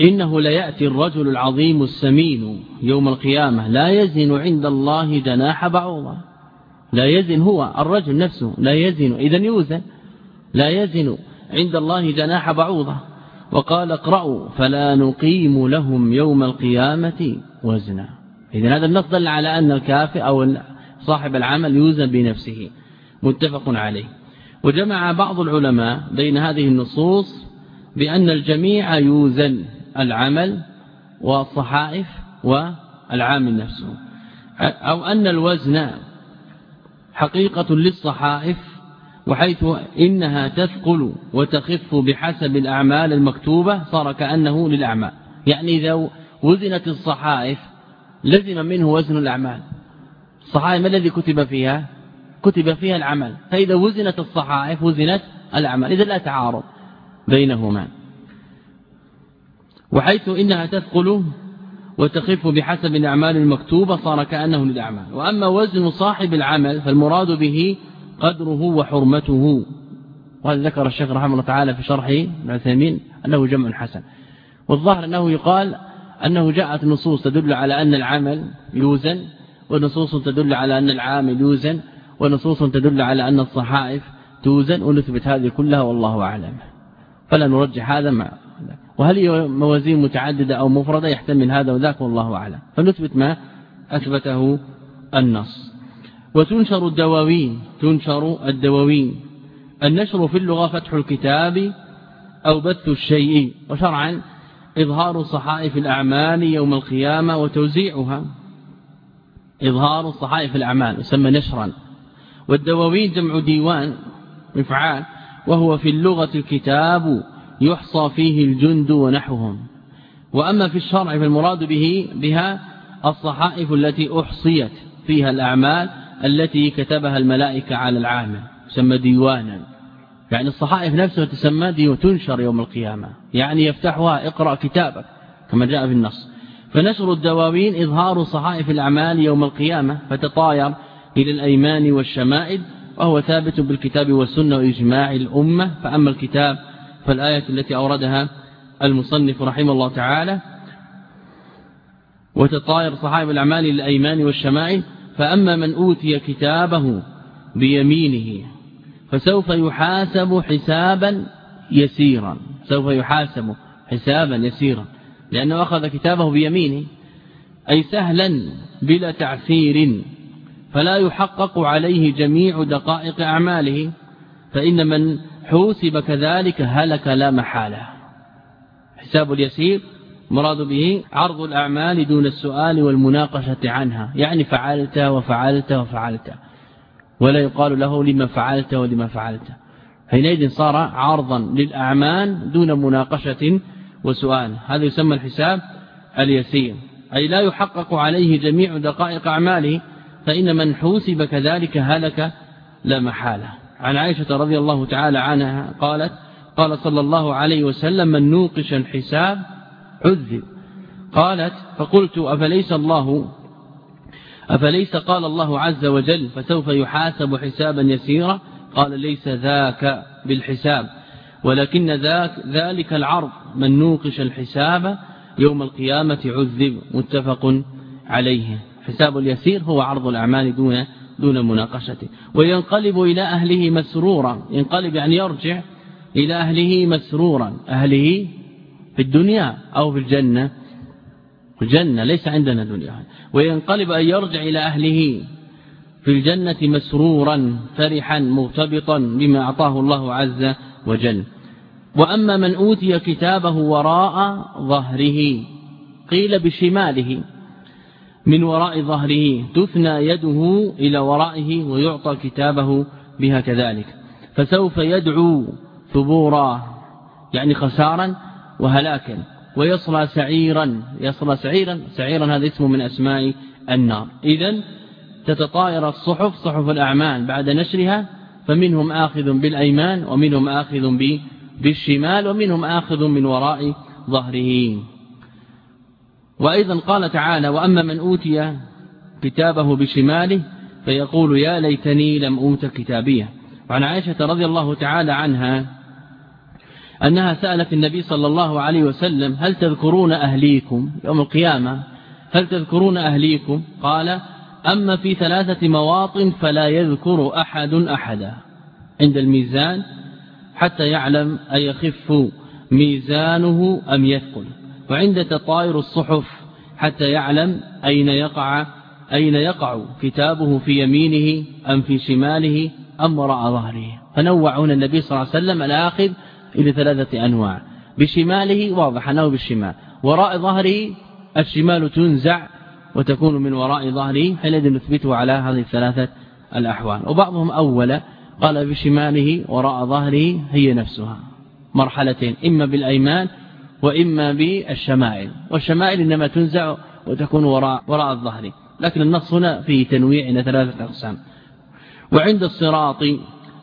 إنه ليأتي الرجل العظيم السمين يوم القيامة لا يزن عند الله جناح بعوضة. لا يزن هو الرجل نفسه لا يزن إذا يوزن. لا يزن عند الله جناح بعوضة. وقال اقرأوا فلا نقيم لهم يوم القيامة وزنا. إذا هذا النص دل على أن الكافئ أو صاحب العمل يوزن بنفسه. متفق عليه. وجمع بعض العلماء بين هذه النصوص بأن الجميع يوزن. العمل والصحائف والعامل نفسه. أو أن الوزن حقيقة للصحائف وحيث إنها تثقل وتخف بحسب الأعمال المكتوبة صار كأنه للأعمال. يعني إذا وزنت الصحائف لزم منه وزن الأعمال. الصحائف ما الذي كتب فيها؟ كتب فيها العمل. فإذا وزنت الصحائف وزنت الأعمال. إذا لا تعارض بينهما. وحيث إنها تثقل وتخف بحسب الأعمال المكتوبة صار كأنه للأعمال. وأما وزن صاحب العمل فالمراد به قدره وحرمته. وهذا ذكر الشيخ رحمه الله تعالى في شرحه العثيمين أنه جمع حسن. والظاهر أنه يقال أنه جاءت نصوص تدل على أن العمل يوزن ونصوص تدل على أن العامل يوزن ونصوص تدل على أن الصحائف توزن ونثبت هذه كلها والله أعلم. فلا نرجح هذا مع وهل هي موازين متعددة أو مفردة؟ يحتمل هذا وذاك والله أعلم. فنثبت ما أثبته النص. وتنشر الدواوين تنشر الدواوين. النشر في اللغة فتح الكتاب أو بث الشيء. وشرعا إظهار صحائف الأعمال يوم القيامة وتوزيعها. إظهار صحائف الأعمال يسمى نشرا. والدواوين جمع ديوان مفعال وهو في اللغة الكتاب يحصى فيه الجند ونحوهم. وأما في الشرع فالمراد به بها الصحائف التي أحصيت فيها الأعمال التي كتبها الملائكة على العامل تسمى ديوانا. يعني الصحائف نفسها تسمى ديوان تنشر يوم القيامة. يعني يفتحها اقرأ كتابك كما جاء في النص. فنشر الدواوين إظهار صحائف الأعمال يوم القيامة فتطاير إلى الأيمان والشمائل وهو ثابت بالكتاب والسنة وإجماع الأمة. فأما الكتاب فالآية التي أوردها المصنف رحمه الله تعالى وتطاير صحائب الأعمال الأيمان والشمائل فأما من أوتي كتابه بيمينه فسوف يحاسب حسابا يسيرا سوف يحاسب حسابا يسيرا لأنه أخذ كتابه بيمينه أي سهلا بلا تعسير فلا يحقق عليه جميع دقائق أعماله فإن من حوسب كذلك هلك لا محالة. حساب اليسير مراد به عرض الأعمال دون السؤال والمناقشة عنها يعني فعلت وفعلت وفعلت ولا يقال له لما فعلت ولما فعلت. حينئذ صار عرضا للأعمال دون مناقشة وسؤال. هذا يسمى الحساب اليسير. أي لا يحقق عليه جميع دقائق أعماله فإن من حوسب كذلك هلك لا محالة. عن عائشة رضي الله تعالى عنها قالت قال صلى الله عليه وسلم من نوقش الحساب عذب. قالت فقلت أفليس الله؟ أفليس؟ قال الله عز وجل فسوف يحاسب حسابا يسيرا؟ قال ليس ذاك بالحساب ولكن ذاك ذلك العرض من نوقش الحساب يوم القيامة عذب. متفق عليه. حساب اليسير هو عرض الأعمال دون دون مناقشة وينقلب إلى أهله مسرورا. ينقلب يعني يرجع إلى أهله مسرورا. أهله في الدنيا أو في الجنة. الجنة ليس عندنا دنيا. وينقلب أن يرجع إلى أهله في الجنة مسرورا فرحا مرتبطا بما أعطاه الله عز وجل. وأما من أوتي كتابه وراء ظهره قيل بشماله. من وراء ظهره تثنى يده إلى ورائه ويعطى كتابه بها كذلك. فسوف يدعو ثبورا يعني خسارا وهلاكا ويصلى سعيرا يصلى سعيرا سعيرا هذا اسم من أسماء النار. إذا تتطاير الصحف صحف الأعمال بعد نشرها فمنهم آخذ بالأيمان ومنهم آخذ بالشمال ومنهم آخذ من وراء ظهره. وأيضا قال تعالى وأما من أوتي كتابه بشماله فيقول يا ليتني لم أوت كتابية. وعن عائشة رضي الله تعالى عنها أنها سألت النبي صلى الله عليه وسلم هل تذكرون أهليكم يوم القيامة؟ هل تذكرون أهليكم؟ قال أما في ثلاثة مواطن فلا يذكر أحد أحدا. عند الميزان حتى يعلم أيخف ميزانه أم يثقل. وعند تطاير الصحف حتى يعلم أين يقع أين يقع كتابه في يمينه أم في شماله أم وراء ظهره. فنوع هنا النبي صلى الله عليه وسلم الآخذ إلى ثلاثة أنواع. بشماله واضح أنه بالشمال. وراء ظهره الشمال تنزع وتكون من وراء ظهره حينئذ نثبته على هذه الثلاثة الأحوال. وبعضهم أول قال بشماله وراء ظهره هي نفسها. مرحلتين إما بالأيمان وإما بالشمائل. والشمائل إنما تنزع وتكون وراء, وراء الظهر. لكن النص هنا فيه تنويع إلى ثلاثة أقسام. وعند الصراط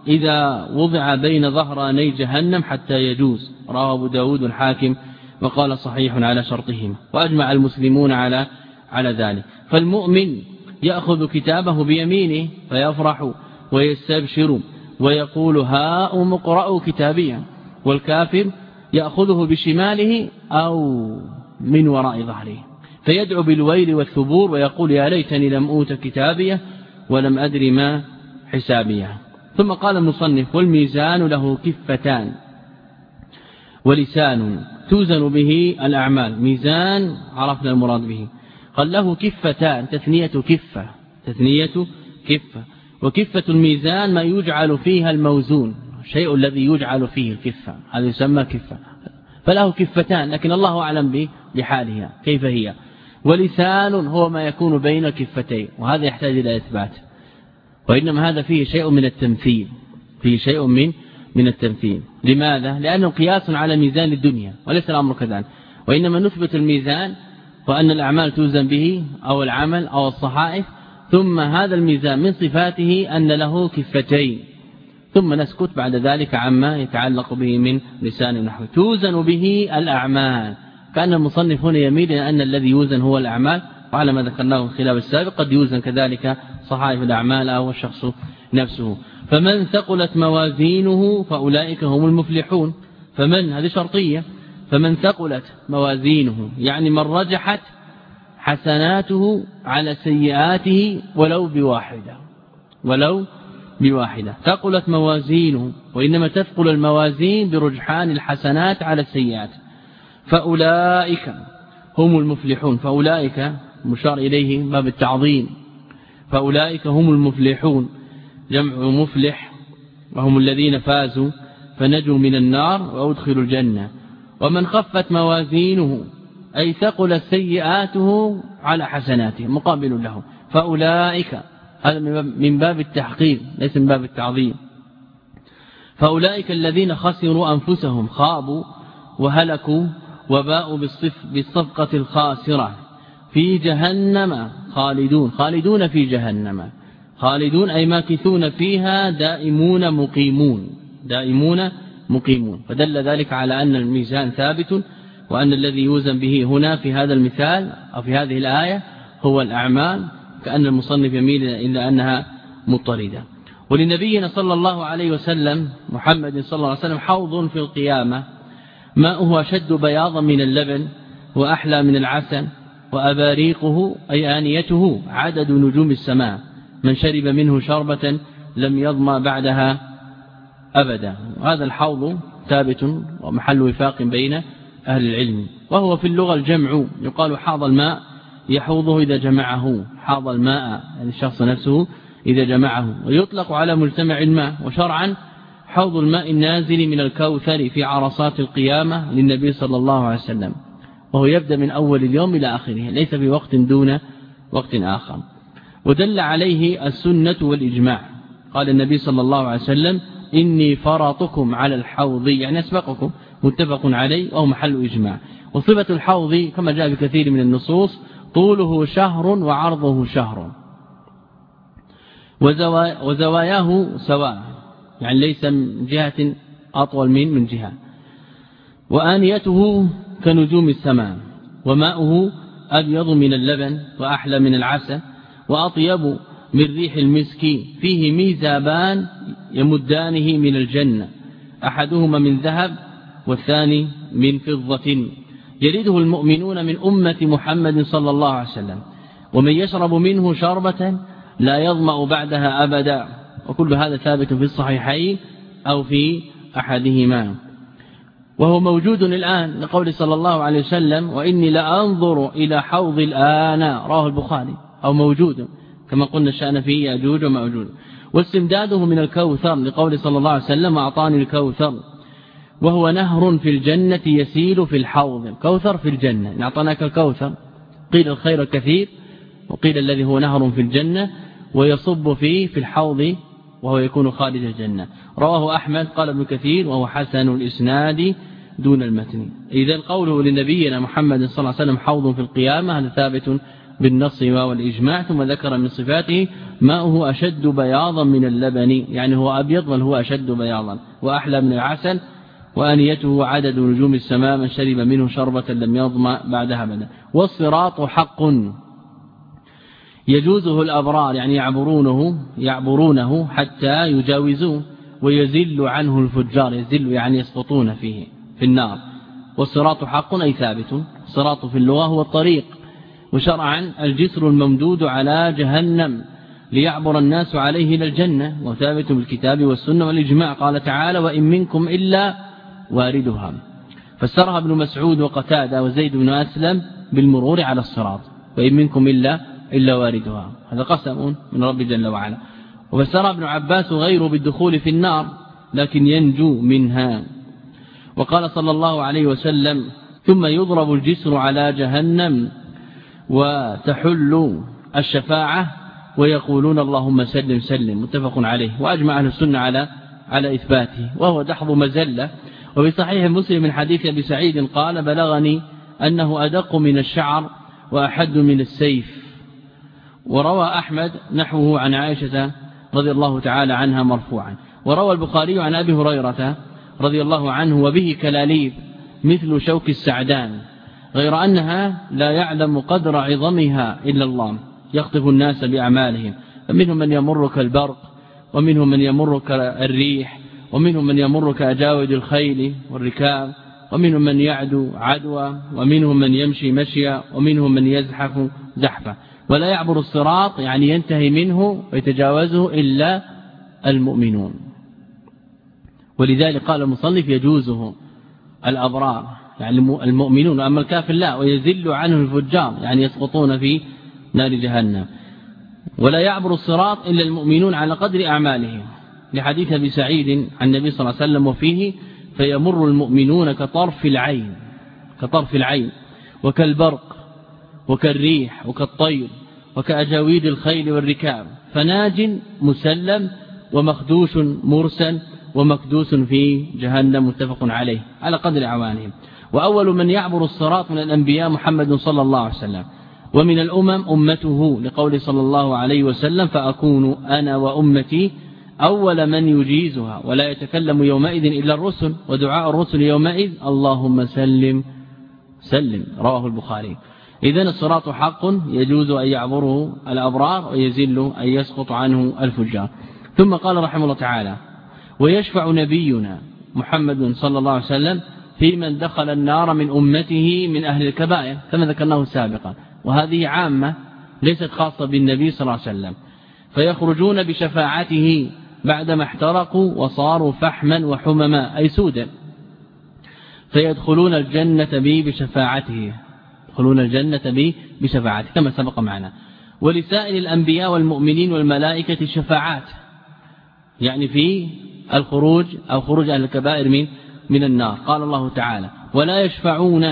إذا وضع بين ظهراني جهنم حتى يجوز. رواه أبو داود الحاكم وقال صحيح على شرطهم. وأجمع المسلمون على على ذلك. فالمؤمن يأخذ كتابه بيمينه فيفرح ويستبشر ويقول هاؤم اقرأوا كتابيا. والكافر يأخذه بشماله أو من وراء ظهره. فيدعو بالويل والثبور ويقول يا ليتني لم أوت كتابية ولم أدري ما حسابية. ثم قال المصنف والميزان له كفتان ولسان توزن به الأعمال. ميزان عرفنا المراد به. قال له كفتان تثنية كفة تثنية كفة. وكفة الميزان ما يجعل فيها الموزون. الشيء الذي يجعل فيه الكفة هذا يسمى كفة. فله كفتان لكن الله أعلم بحالها كيف هي؟ ولسان هو ما يكون بين الكفتين وهذا يحتاج إلى إثبات. وإنما هذا فيه شيء من التمثيل فيه شيء من من التمثيل. لماذا؟ لأنه قياس على ميزان الدنيا وليس الأمر كذلك. وإنما نثبت الميزان وأن الأعمال توزن به أو العمل أو الصحائف ثم هذا الميزان من صفاته أن له كفتين. ثم نسكت بعد ذلك عما يتعلق به من لسان نحو. توزن به الأعمال. كأن المصنف هنا يميل إلى أن الذي يوزن هو الأعمال. وعلى ما ذكرناه في الخلاف السابق قد يوزن كذلك صحائف الأعمال أو الشخص نفسه. فمن ثقلت موازينه فأولئك هم المفلحون. فمن؟ هذه شرطية. فمن ثقلت موازينه يعني من رجحت حسناته على سيئاته ولو بواحدة. ولو بواحدة. ثقلت موازينه وإنما تثقل الموازين برجحان الحسنات على السيئات. فأولئك هم المفلحون. فأولئك مشار إليه باب التعظيم. فأولئك هم المفلحون. جمع مفلح وهم الذين فازوا فنجوا من النار وأدخلوا الجنة. ومن خفت موازينه أي ثقل سيئاته على حسناته مقابل له فأولئك هذا من باب التحقيق ليس من باب التعظيم. فأولئك الذين خسروا أنفسهم خابوا وهلكوا وباءوا بالصفقة الخاسرة في جهنم خالدون. خالدون في جهنم. خالدون أي ماكثون فيها دائمون مقيمون. دائمون مقيمون. فدل ذلك على أن الميزان ثابت وأن الذي يوزن به هنا في هذا المثال أو في هذه الآية هو الأعمال كأن المصنف يميل إلا أنها مضطردة. ولنبينا صلى الله عليه وسلم محمد صلى الله عليه وسلم حوض في القيامة. ماؤه أشد بياضا من اللبن وأحلى من العسل؟ وأباريقه أي آنيته عدد نجوم السماء. من شرب منه شربة لم يضمى بعدها أبدا. هذا الحوض ثابت ومحل وفاق بين أهل العلم. وهو في اللغة الجمع يقال حاض الماء يحوضه إذا جمعه حاض الماء يعني الشخص نفسه إذا جمعه. ويطلق على مجتمع الماء وشرعا حوض الماء النازل من الكوثر في عرصات القيامة للنبي صلى الله عليه وسلم. وهو يبدأ من أول اليوم إلى آخره ليس في وقت دون وقت آخر. ودل عليه السنة والإجماع. قال النبي صلى الله عليه وسلم إني فرطكم على الحوض يعني أسبقكم متفق عليه وهو محل إجماع. وصفة الحوض كما جاء بكثير من النصوص طوله شهر وعرضه شهر. وزواياه سواء يعني ليس من جهة أطول من من جهة. وآنيته كنجوم السماء وماؤه أبيض من اللبن وأحلى من العسل وأطيب من ريح المسك. فيه ميزابان يمدانه من الجنة أحدهما من ذهب والثاني من فضة. يريده المؤمنون من أمة محمد صلى الله عليه وسلم ومن يشرب منه شربة لا يظمأ بعدها أبدا وكل هذا ثابت في الصحيحين أو في أحدهما. وهو موجود الآن لقول صلى الله عليه وسلم وإني لأنظر إلى حوض الآن راه البخاري أو موجود كما قلنا الشأن فيه يأجوج ومأجوج. واستمداده من الكوثر لقول صلى الله عليه وسلم أعطاني الكوثر. وهو نهر في الجنة يسيل في الحوض. الكوثر في الجنة. إن أعطناك الكوثر. قيل الخير الكثير. وقيل الذي هو نهر في الجنة ويصب فيه في الحوض وهو يكون خارج الجنة. رواه أحمد. قال ابن كثير. وهو حسن الإسناد دون المتن. إذا قوله لنبينا محمد صلى الله عليه وسلم حوض في القيامة. هذا ثابت بالنص والإجماع. ثم ذكر من صفاته ماءه أشد بياضا من اللبن. يعني هو أبيض بل هو أشد بياضا. وأحلى من العسل. وأنيته عدد نجوم السماء من شرب منه شربة لم يظمأ بعدها أبدا. والصراط حق. يجوزه الأبرار يعني يعبرونه يعبرونه حتى يجاوزوه ويزل عنه الفجار يزل يعني يسقطون فيه في النار. والصراط حق أي ثابت. الصراط في اللغة هو الطريق. وشرعا الجسر الممدود على جهنم ليعبر الناس عليه إلى الجنة. وثابت بالكتاب والسنة والإجماع. قال تعالى وإن منكم إلا واردها. فسرها ابن مسعود وقتادة وزيد بن أسلم بالمرور على الصراط وإن منكم إلا, إلا واردها. هذا قسم من رب جل وعلا. وفسرها ابن عباس غير بالدخول في النار لكن ينجو منها. وقال صلى الله عليه وسلم ثم يضرب الجسر على جهنم وتحل الشفاعة ويقولون اللهم سلم سلم. متفق عليه. وأجمع أهل السنة على على إثباته. وهو دحض مزلة. وفي صحيح مسلم من حديث أبي سعيد قال بلغني أنه أدق من الشعر وأحد من السيف. وروى أحمد نحوه عن عائشة رضي الله تعالى عنها مرفوعا. وروى البخاري عن أبي هريرة رضي الله عنه وبه كلاليب مثل شوك السعدان غير أنها لا يعلم قدر عظمها إلا الله يخطف الناس بأعمالهم. فمنهم من يمر كالبرق ومنهم من يمر كالريح ومنهم من يمر كأجاود الخيل والركاب ومنهم من يعدو عدوى ومنهم من يمشي مشيا ومنهم من يزحف زحفا. ولا يعبر الصراط يعني ينتهي منه ويتجاوزه إلا المؤمنون. ولذلك قال المصنف يجوزه الأبرار يعني المؤمنون. أما الكافر لا ويزل عنه الفجار يعني يسقطون في نار جهنم. ولا يعبر الصراط إلا المؤمنون على قدر أعمالهم. لحديث أبي سعيد عن النبي صلى الله عليه وسلم وفيه فيمر المؤمنون كطرف العين كطرف العين وكالبرق وكالريح وكالطير وكأجاويد الخيل والركاب فناج مسلم ومخدوش مرسل ومكدوس في جهنم متفق عليه على قدر عوانهم وأول من يعبر الصراط من الأنبياء محمد صلى الله عليه وسلم. ومن الأمم أمته لقول صلى الله عليه وسلم فأكون أنا وأمتي أول من يجيزها ولا يتكلم يومئذ إلا الرسل ودعاء الرسل يومئذ اللهم سلم سلم رواه البخاري. إذا الصراط حق يجوز أن يعبره الأبرار ويزل أن يسقط عنه الفجار. ثم قال رحمه الله تعالى ويشفع نبينا محمد صلى الله عليه وسلم في من دخل النار من أمته من أهل الكبائر كما ذكرناه سابقا. وهذه عامة ليست خاصة بالنبي صلى الله عليه وسلم. فيخرجون بشفاعته بعدما احترقوا وصاروا فحما وحمما أي سودا. فيدخلون الجنة بي بشفاعته. يدخلون الجنة بي بشفاعته كما سبق معنا. ولسائر الأنبياء والمؤمنين والملائكة شفاعات. يعني في الخروج أو خروج أهل الكبائر من من النار. قال الله تعالى ولا يشفعون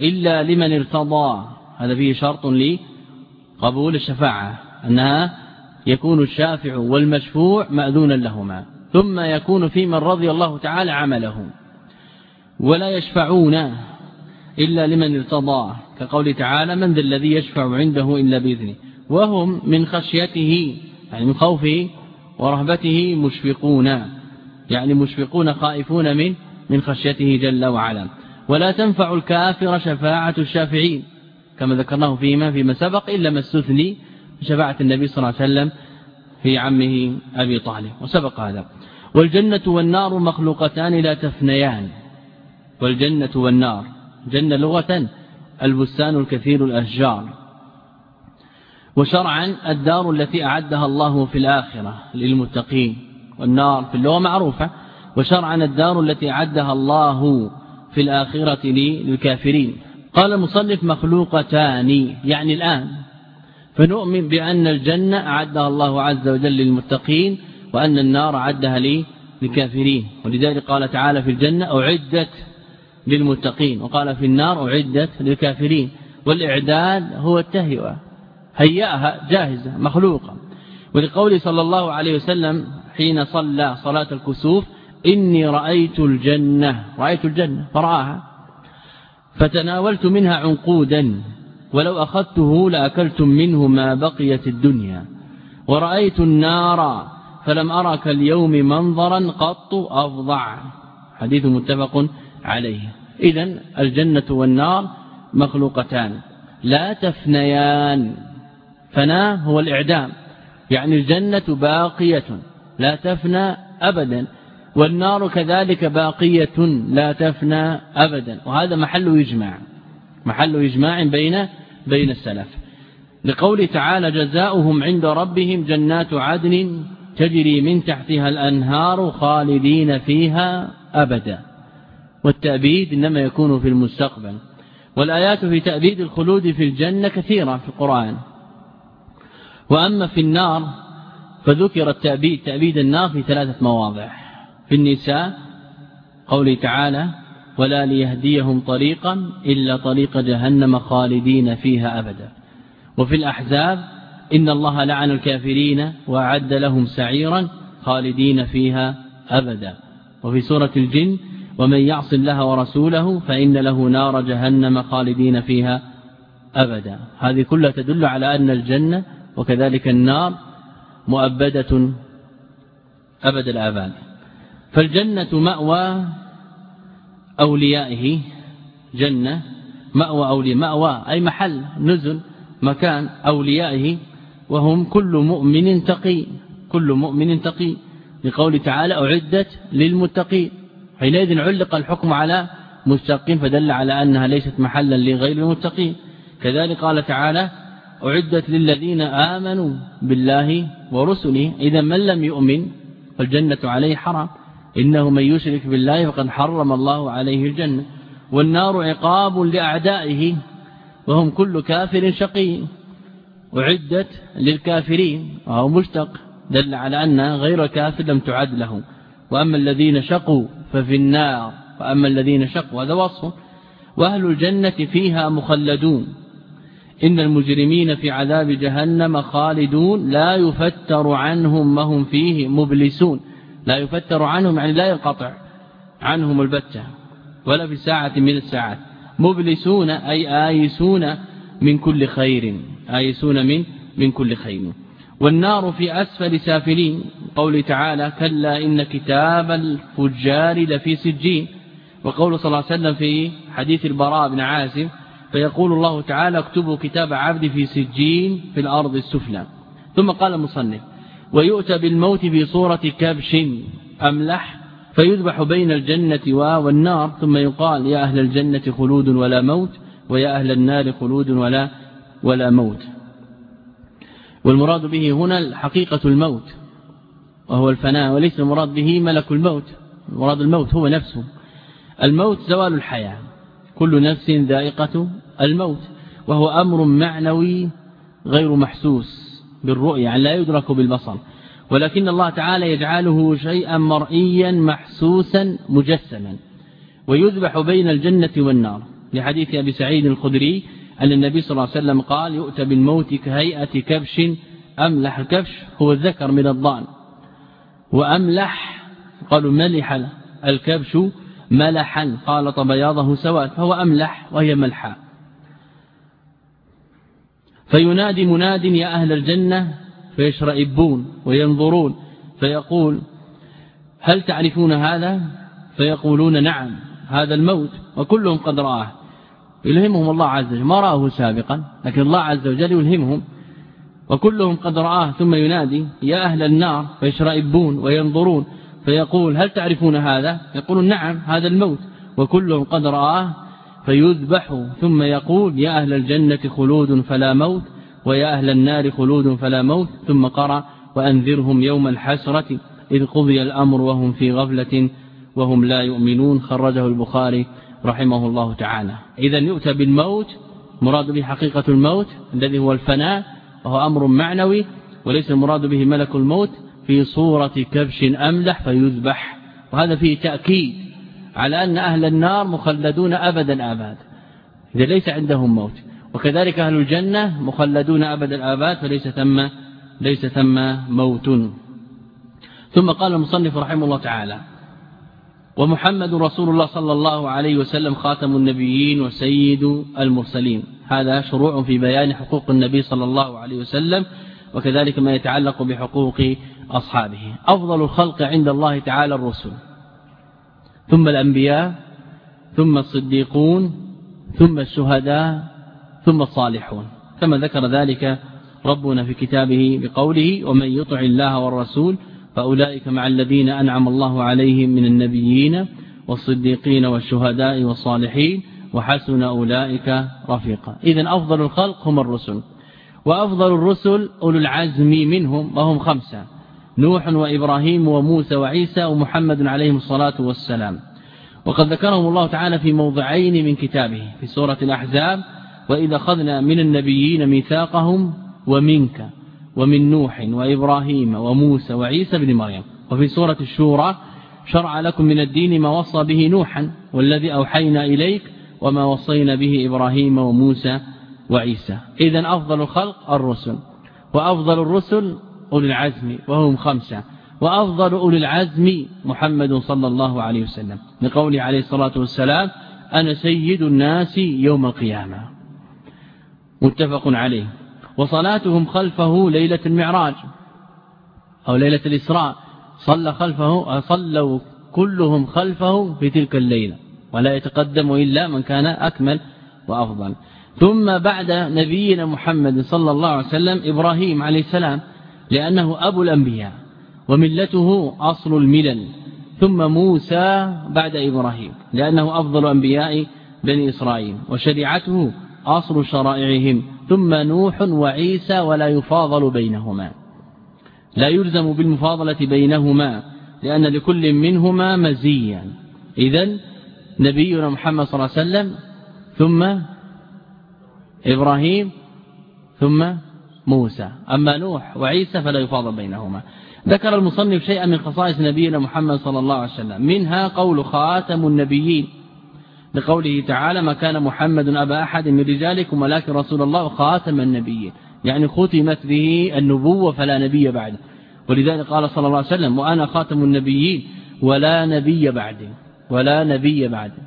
إلا لمن ارتضى. هذا فيه شرط لقبول الشفاعة أنها يكون الشافع والمشفوع مأذونا لهما ثم يكون في من رضي الله تعالى عمله ولا يشفعون إلا لمن ارتضى كقول تعالى من ذا الذي يشفع عنده إلا بإذنه؟ وهم من خشيته يعني من خوفه ورهبته مشفقون يعني مشفقون خائفون من من خشيته جل وعلا. ولا تنفع الكافر شفاعة الشافعين كما ذكرناه فيما فيما سبق إلا ما استثني شفاعة النبي صلى الله عليه وسلم في عمه أبي طالب وسبق هذا. والجنة والنار مخلوقتان لا تفنيان. والجنة والنار جنة لغة البستان الكثير الأشجار. وشرعا الدار التي أعدها الله في الآخرة للمتقين. والنار في اللغة معروفة. وشرعا الدار التي أعدها الله في الآخرة للكافرين. قال المصنف مخلوقتان يعني الآن فنؤمن بأن الجنة أعدها الله عز وجل للمتقين وأن النار أعدها للكافرين. ولذلك قال تعالى في الجنة أعدت للمتقين. وقال في النار أعدت للكافرين. والإعداد هو التهيئة هيئها جاهزة مخلوقة. ولقول صلى الله عليه وسلم حين صلى صلاة الكسوف إني رأيت الجنة. رأيت الجنة فرآها. فتناولت منها عنقودا. ولو أخذته لأكلتم منه ما بقيت الدنيا. ورأيت النار فلم أرك اليوم منظرا قط أفضع حديث متفق عليه. إذا الجنة والنار مخلوقتان. لا تفنيان. فنا هو الإعدام. يعني الجنة باقية لا تفنى أبدا. والنار كذلك باقية لا تفنى أبدا. وهذا محل يجمع محل إجماع بين بين السلف. لقول تعالى جزاؤهم عند ربهم جنات عدن تجري من تحتها الأنهار خالدين فيها أبدا. والتأبيد إنما يكون في المستقبل. والآيات في تأبيد الخلود في الجنة كثيرة في القرآن. وأما في النار فذكر التأبيد تأبيد النار في ثلاثة مواضع. في النساء قوله تعالى ولا ليهديهم طريقا إلا طريق جهنم خالدين فيها أبدا. وفي الأحزاب إن الله لعن الكافرين وأعد لهم سعيرا خالدين فيها أبدا. وفي سورة الجن ومن يعص الله ورسوله فإن له نار جهنم خالدين فيها أبدا. هذه كلها تدل على أن الجنة وكذلك النار مؤبدة أبد الآباد. فالجنة مأوى أوليائه جنة مأوى أولياء مأوى أي محل نزل مكان أوليائه وهم كل مؤمن تقي كل مؤمن تقي. لقول تعالى أعدت للمتقين. حينئذ علق الحكم على مستقيم فدل على أنها ليست محلا لغير المتقين. كذلك قال تعالى أعدت للذين آمنوا بالله ورسله. إذا من لم يؤمن فالجنة عليه حرام. إنه من يشرك بالله فقد حرم الله عليه الجنة والنار عقاب لأعدائه وهم كل كافر شقي أعدت للكافرين وهو مشتق دل على أن غير كافر لم تعد له وأما الذين شقوا ففي النار وأما الذين شقوا هذا وصف وأهل الجنة فيها مخلدون إن المجرمين في عذاب جهنم خالدون لا يفتر عنهم ما هم فيه مبلسون لا يفتر عنهم يعني لا ينقطع عنهم البتة ولا في ساعة من الساعات. مبلسون أي آيسون من كل خير آيسون من من كل خير. والنار في أسفل سافلين. قول تعالى كلا إن كتاب الفجار لفي سجين وقول صلى الله عليه وسلم في حديث البراء بن عازم فيقول الله تعالى اكتبوا كتاب عبد في سجين في الأرض السفلى ثم قال المصنف ويؤتى بالموت في صورة كبش أملح فيذبح بين الجنة والنار ثم يقال يا أهل الجنة خلود ولا موت ويا أهل النار خلود ولا ولا موت. والمراد به هنا حقيقة الموت وهو الفناء وليس المراد به ملك الموت المراد الموت هو نفسه. الموت زوال الحياة كل نفس ذائقة الموت وهو أمر معنوي غير محسوس. بالرؤية يعني لا يدرك بالبصر. ولكن الله تعالى يجعله شيئا مرئيا محسوسا مجسما ويذبح بين الجنة والنار. لحديث أبي سعيد الخدري أن النبي صلى الله عليه وسلم قال يؤتى بالموت كهيئة كبش أملح الكبش هو الذكر من الضأن. وأملح قالوا ملح الكبش ملحا. خالط بياضه سواد فهو أملح وهي ملحا فينادي مناد يا أهل الجنة فيشرئبون وينظرون فيقول هل تعرفون هذا؟ فيقولون نعم هذا الموت وكلهم قد رآه. يلهمهم الله عز وجل ما رآه سابقا لكن الله عز وجل يلهمهم. وكلهم قد رآه ثم ينادي يا أهل النار فيشرئبون وينظرون فيقول هل تعرفون هذا؟ يقولون نعم هذا الموت. وكلهم قد رآه فيذبح ثم يقول يا أهل الجنة خلود فلا موت ويا أهل النار خلود فلا موت ثم قرأ وأنذرهم يوم الحسرة إذ قضي الأمر وهم في غفلة وهم لا يؤمنون خرجه البخاري رحمه الله تعالى. إذا يؤتى بالموت مراد به حقيقة الموت الذي هو الفناء وهو أمر معنوي وليس المراد به ملك الموت في صورة كبش أملح فيذبح. وهذا فيه تأكيد على أن أهل النار مخلدون أبدا آباد إذا ليس عندهم موت. وكذلك أهل الجنة مخلدون أبدا الآباد فليس ثم ليس ثم موت. ثم قال المصنف رحمه الله تعالى ومحمد رسول الله صلى الله عليه وسلم خاتم النبيين وسيد المرسلين. هذا شروع في بيان حقوق النبي صلى الله عليه وسلم وكذلك ما يتعلق بحقوق أصحابه. أفضل الخلق عند الله تعالى الرسل. ثم الأنبياء ثم الصديقون ثم الشهداء ثم الصالحون. كما ذكر ذلك ربنا في كتابه بقوله ومن يطع الله والرسول فأولئك مع الذين أنعم الله عليهم من النبيين والصديقين والشهداء والصالحين وحسن أولئك رفيقا. إذا أفضل الخلق هم الرسل وأفضل الرسل أولو العزم منهم وهم خمسة. نوح وإبراهيم وموسى وعيسى ومحمد عليهم الصلاة والسلام. وقد ذكرهم الله تعالى في موضعين من كتابه في سورة الأحزاب وإذا خذنا من النبيين ميثاقهم ومنك ومن نوح وإبراهيم وموسى وعيسى بن مريم. وفي سورة الشورى شرع لكم من الدين ما وصى به نوحا والذي أوحينا إليك وما وصينا به إبراهيم وموسى وعيسى. إذا أفضل الخلق الرسل وأفضل الرسل أولي العزم وهم خمسة. وأفضل أولي العزم محمد صلى الله عليه وسلم. لقوله عليه الصلاة والسلام أنا سيد الناس يوم القيامة. متفق عليه. وصلاتهم خلفه ليلة المعراج أو ليلة الإسراء. صلى خلفه صلوا كلهم خلفه في تلك الليلة. ولا يتقدم إلا من كان أكمل وأفضل. ثم بعد نبينا محمد صلى الله عليه وسلم إبراهيم عليه السلام لأنه أبو الأنبياء وملته أصل الملل ثم موسى بعد إبراهيم لأنه أفضل أنبياء بني إسرائيل وشريعته أصل شرائعهم ثم نوح وعيسى ولا يفاضل بينهما. لا يلزم بالمفاضلة بينهما لأن لكل منهما مزيا. إذا نبينا محمد صلى الله عليه وسلم ثم إبراهيم ثم موسى. أما نوح وعيسى فلا يفاضل بينهما. ذكر المصنف شيئا من خصائص نبينا محمد صلى الله عليه وسلم. منها قول خاتم النبيين. لقوله تعالى ما كان محمد أبا أحد من رجالكم ولكن رسول الله خاتم النبيين. يعني ختمت به النبوة فلا نبي بعده ولذلك قال صلى الله عليه وسلم وأنا خاتم النبيين ولا نبي بعده ولا نبي بعده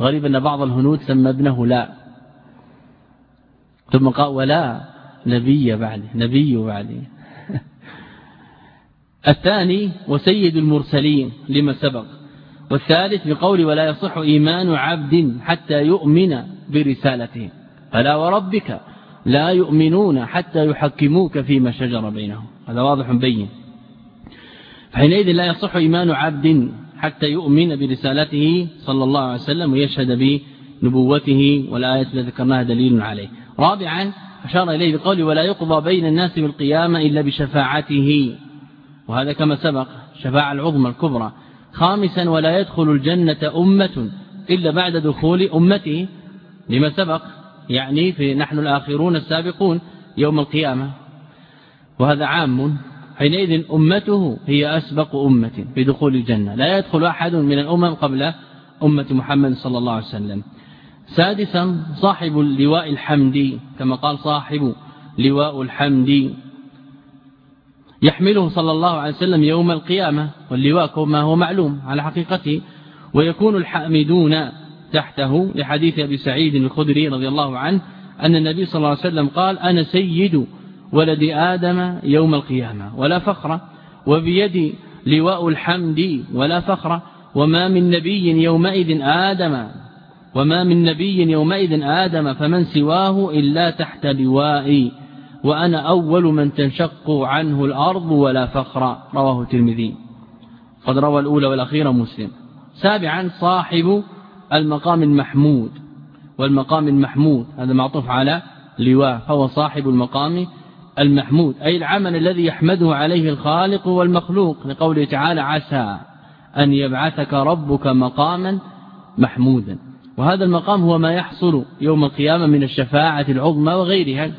غريب أن بعض الهنود سمى ابنه لا. ثم قال ولا. نبي بعده نبي بعده. الثاني وسيد المرسلين لما سبق. والثالث بقول ولا يصح إيمان عبد حتى يؤمن برسالته. فلا وربك لا يؤمنون حتى يحكموك فيما شجر بينهم. هذا واضح بين. فحينئذ لا يصح إيمان عبد حتى يؤمن برسالته صلى الله عليه وسلم ويشهد بنبوته والآية التي ذكرناها دليل عليه. رابعا أشار إليه بقوله ولا يقضى بين الناس بالقيامة إلا بشفاعته. وهذا كما سبق شفاعة العظمى الكبرى. خامسا ولا يدخل الجنة أمة إلا بعد دخول أمته. لما سبق يعني في نحن الآخرون السابقون يوم القيامة. وهذا عام حينئذ أمته هي أسبق أمة في دخول الجنة. لا يدخل أحد من الأمم قبل أمة محمد صلى الله عليه وسلم. سادسا صاحب اللواء الحمدي كما قال صاحب لواء الحمد يحمله صلى الله عليه وسلم يوم القيامة واللواء كما هو معلوم على حقيقته. ويكون الحامدون تحته لحديث أبي سعيد الخدري رضي الله عنه أن النبي صلى الله عليه وسلم قال أنا سيد ولد آدم يوم القيامة ولا فخر وبيدي لواء الحمد ولا فخر وما من نبي يومئذ آدم وما من نبي يومئذ آدم فمن سواه إلا تحت لوائي وأنا أول من تنشق عنه الأرض ولا فخر رواه الترمذي. قد روى الأولى والأخيرة مسلم. سابعا صاحب المقام المحمود. والمقام المحمود هذا معطوف على لواء فهو صاحب المقام المحمود أي العمل الذي يحمده عليه الخالق والمخلوق لقوله تعالى عسى أن يبعثك ربك مقاما محمودا وهذا المقام هو ما يحصل يوم القيامة من الشفاعة العظمى وغيرها.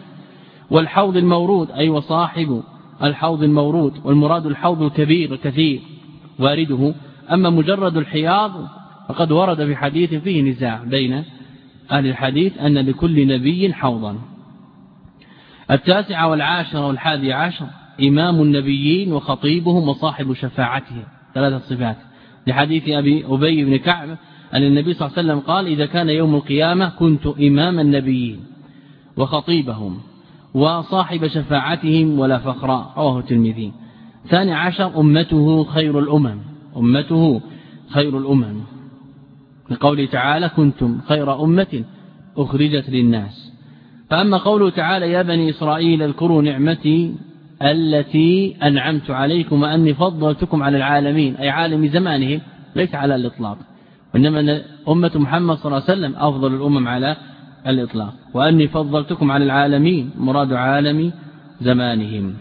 والحوض المورود أي وصاحب الحوض المورود والمراد الحوض الكبير الكثير وارده. أما مجرد الحياض فقد ورد في حديث فيه نزاع بين أهل الحديث أن لكل نبي حوضا. التاسعة والعاشرة والحادي عشر إمام النبيين وخطيبهم وصاحب شفاعتهم. ثلاثة صفات. لحديث أبي أبي بن كعب أن النبي صلى الله عليه وسلم قال إذا كان يوم القيامة كنت إمام النبيين وخطيبهم وصاحب شفاعتهم ولا فخراء رواه الترمذي. ثاني عشر أمته خير الأمم. أمته خير الأمم. لقوله تعالى كنتم خير أمة أخرجت للناس. فأما قوله تعالى يا بني إسرائيل اذكروا نعمتي التي أنعمت عليكم وأني فضلتكم على العالمين أي عالم زمانهم ليس على الإطلاق. وإنما أمة محمد صلى الله عليه وسلم أفضل الأمم على الإطلاق. وأني فضلتكم على العالمين مراد عالم زمانهم.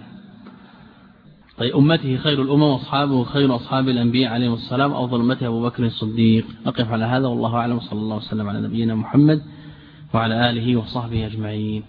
طيب أمته خير الأمم وأصحابه خير أصحاب الأنبياء عليهم السلام أفضل أمته أبو بكر الصديق. أقف على هذا والله أعلم صلى الله وسلم على نبينا محمد وعلى آله وصحبه أجمعين.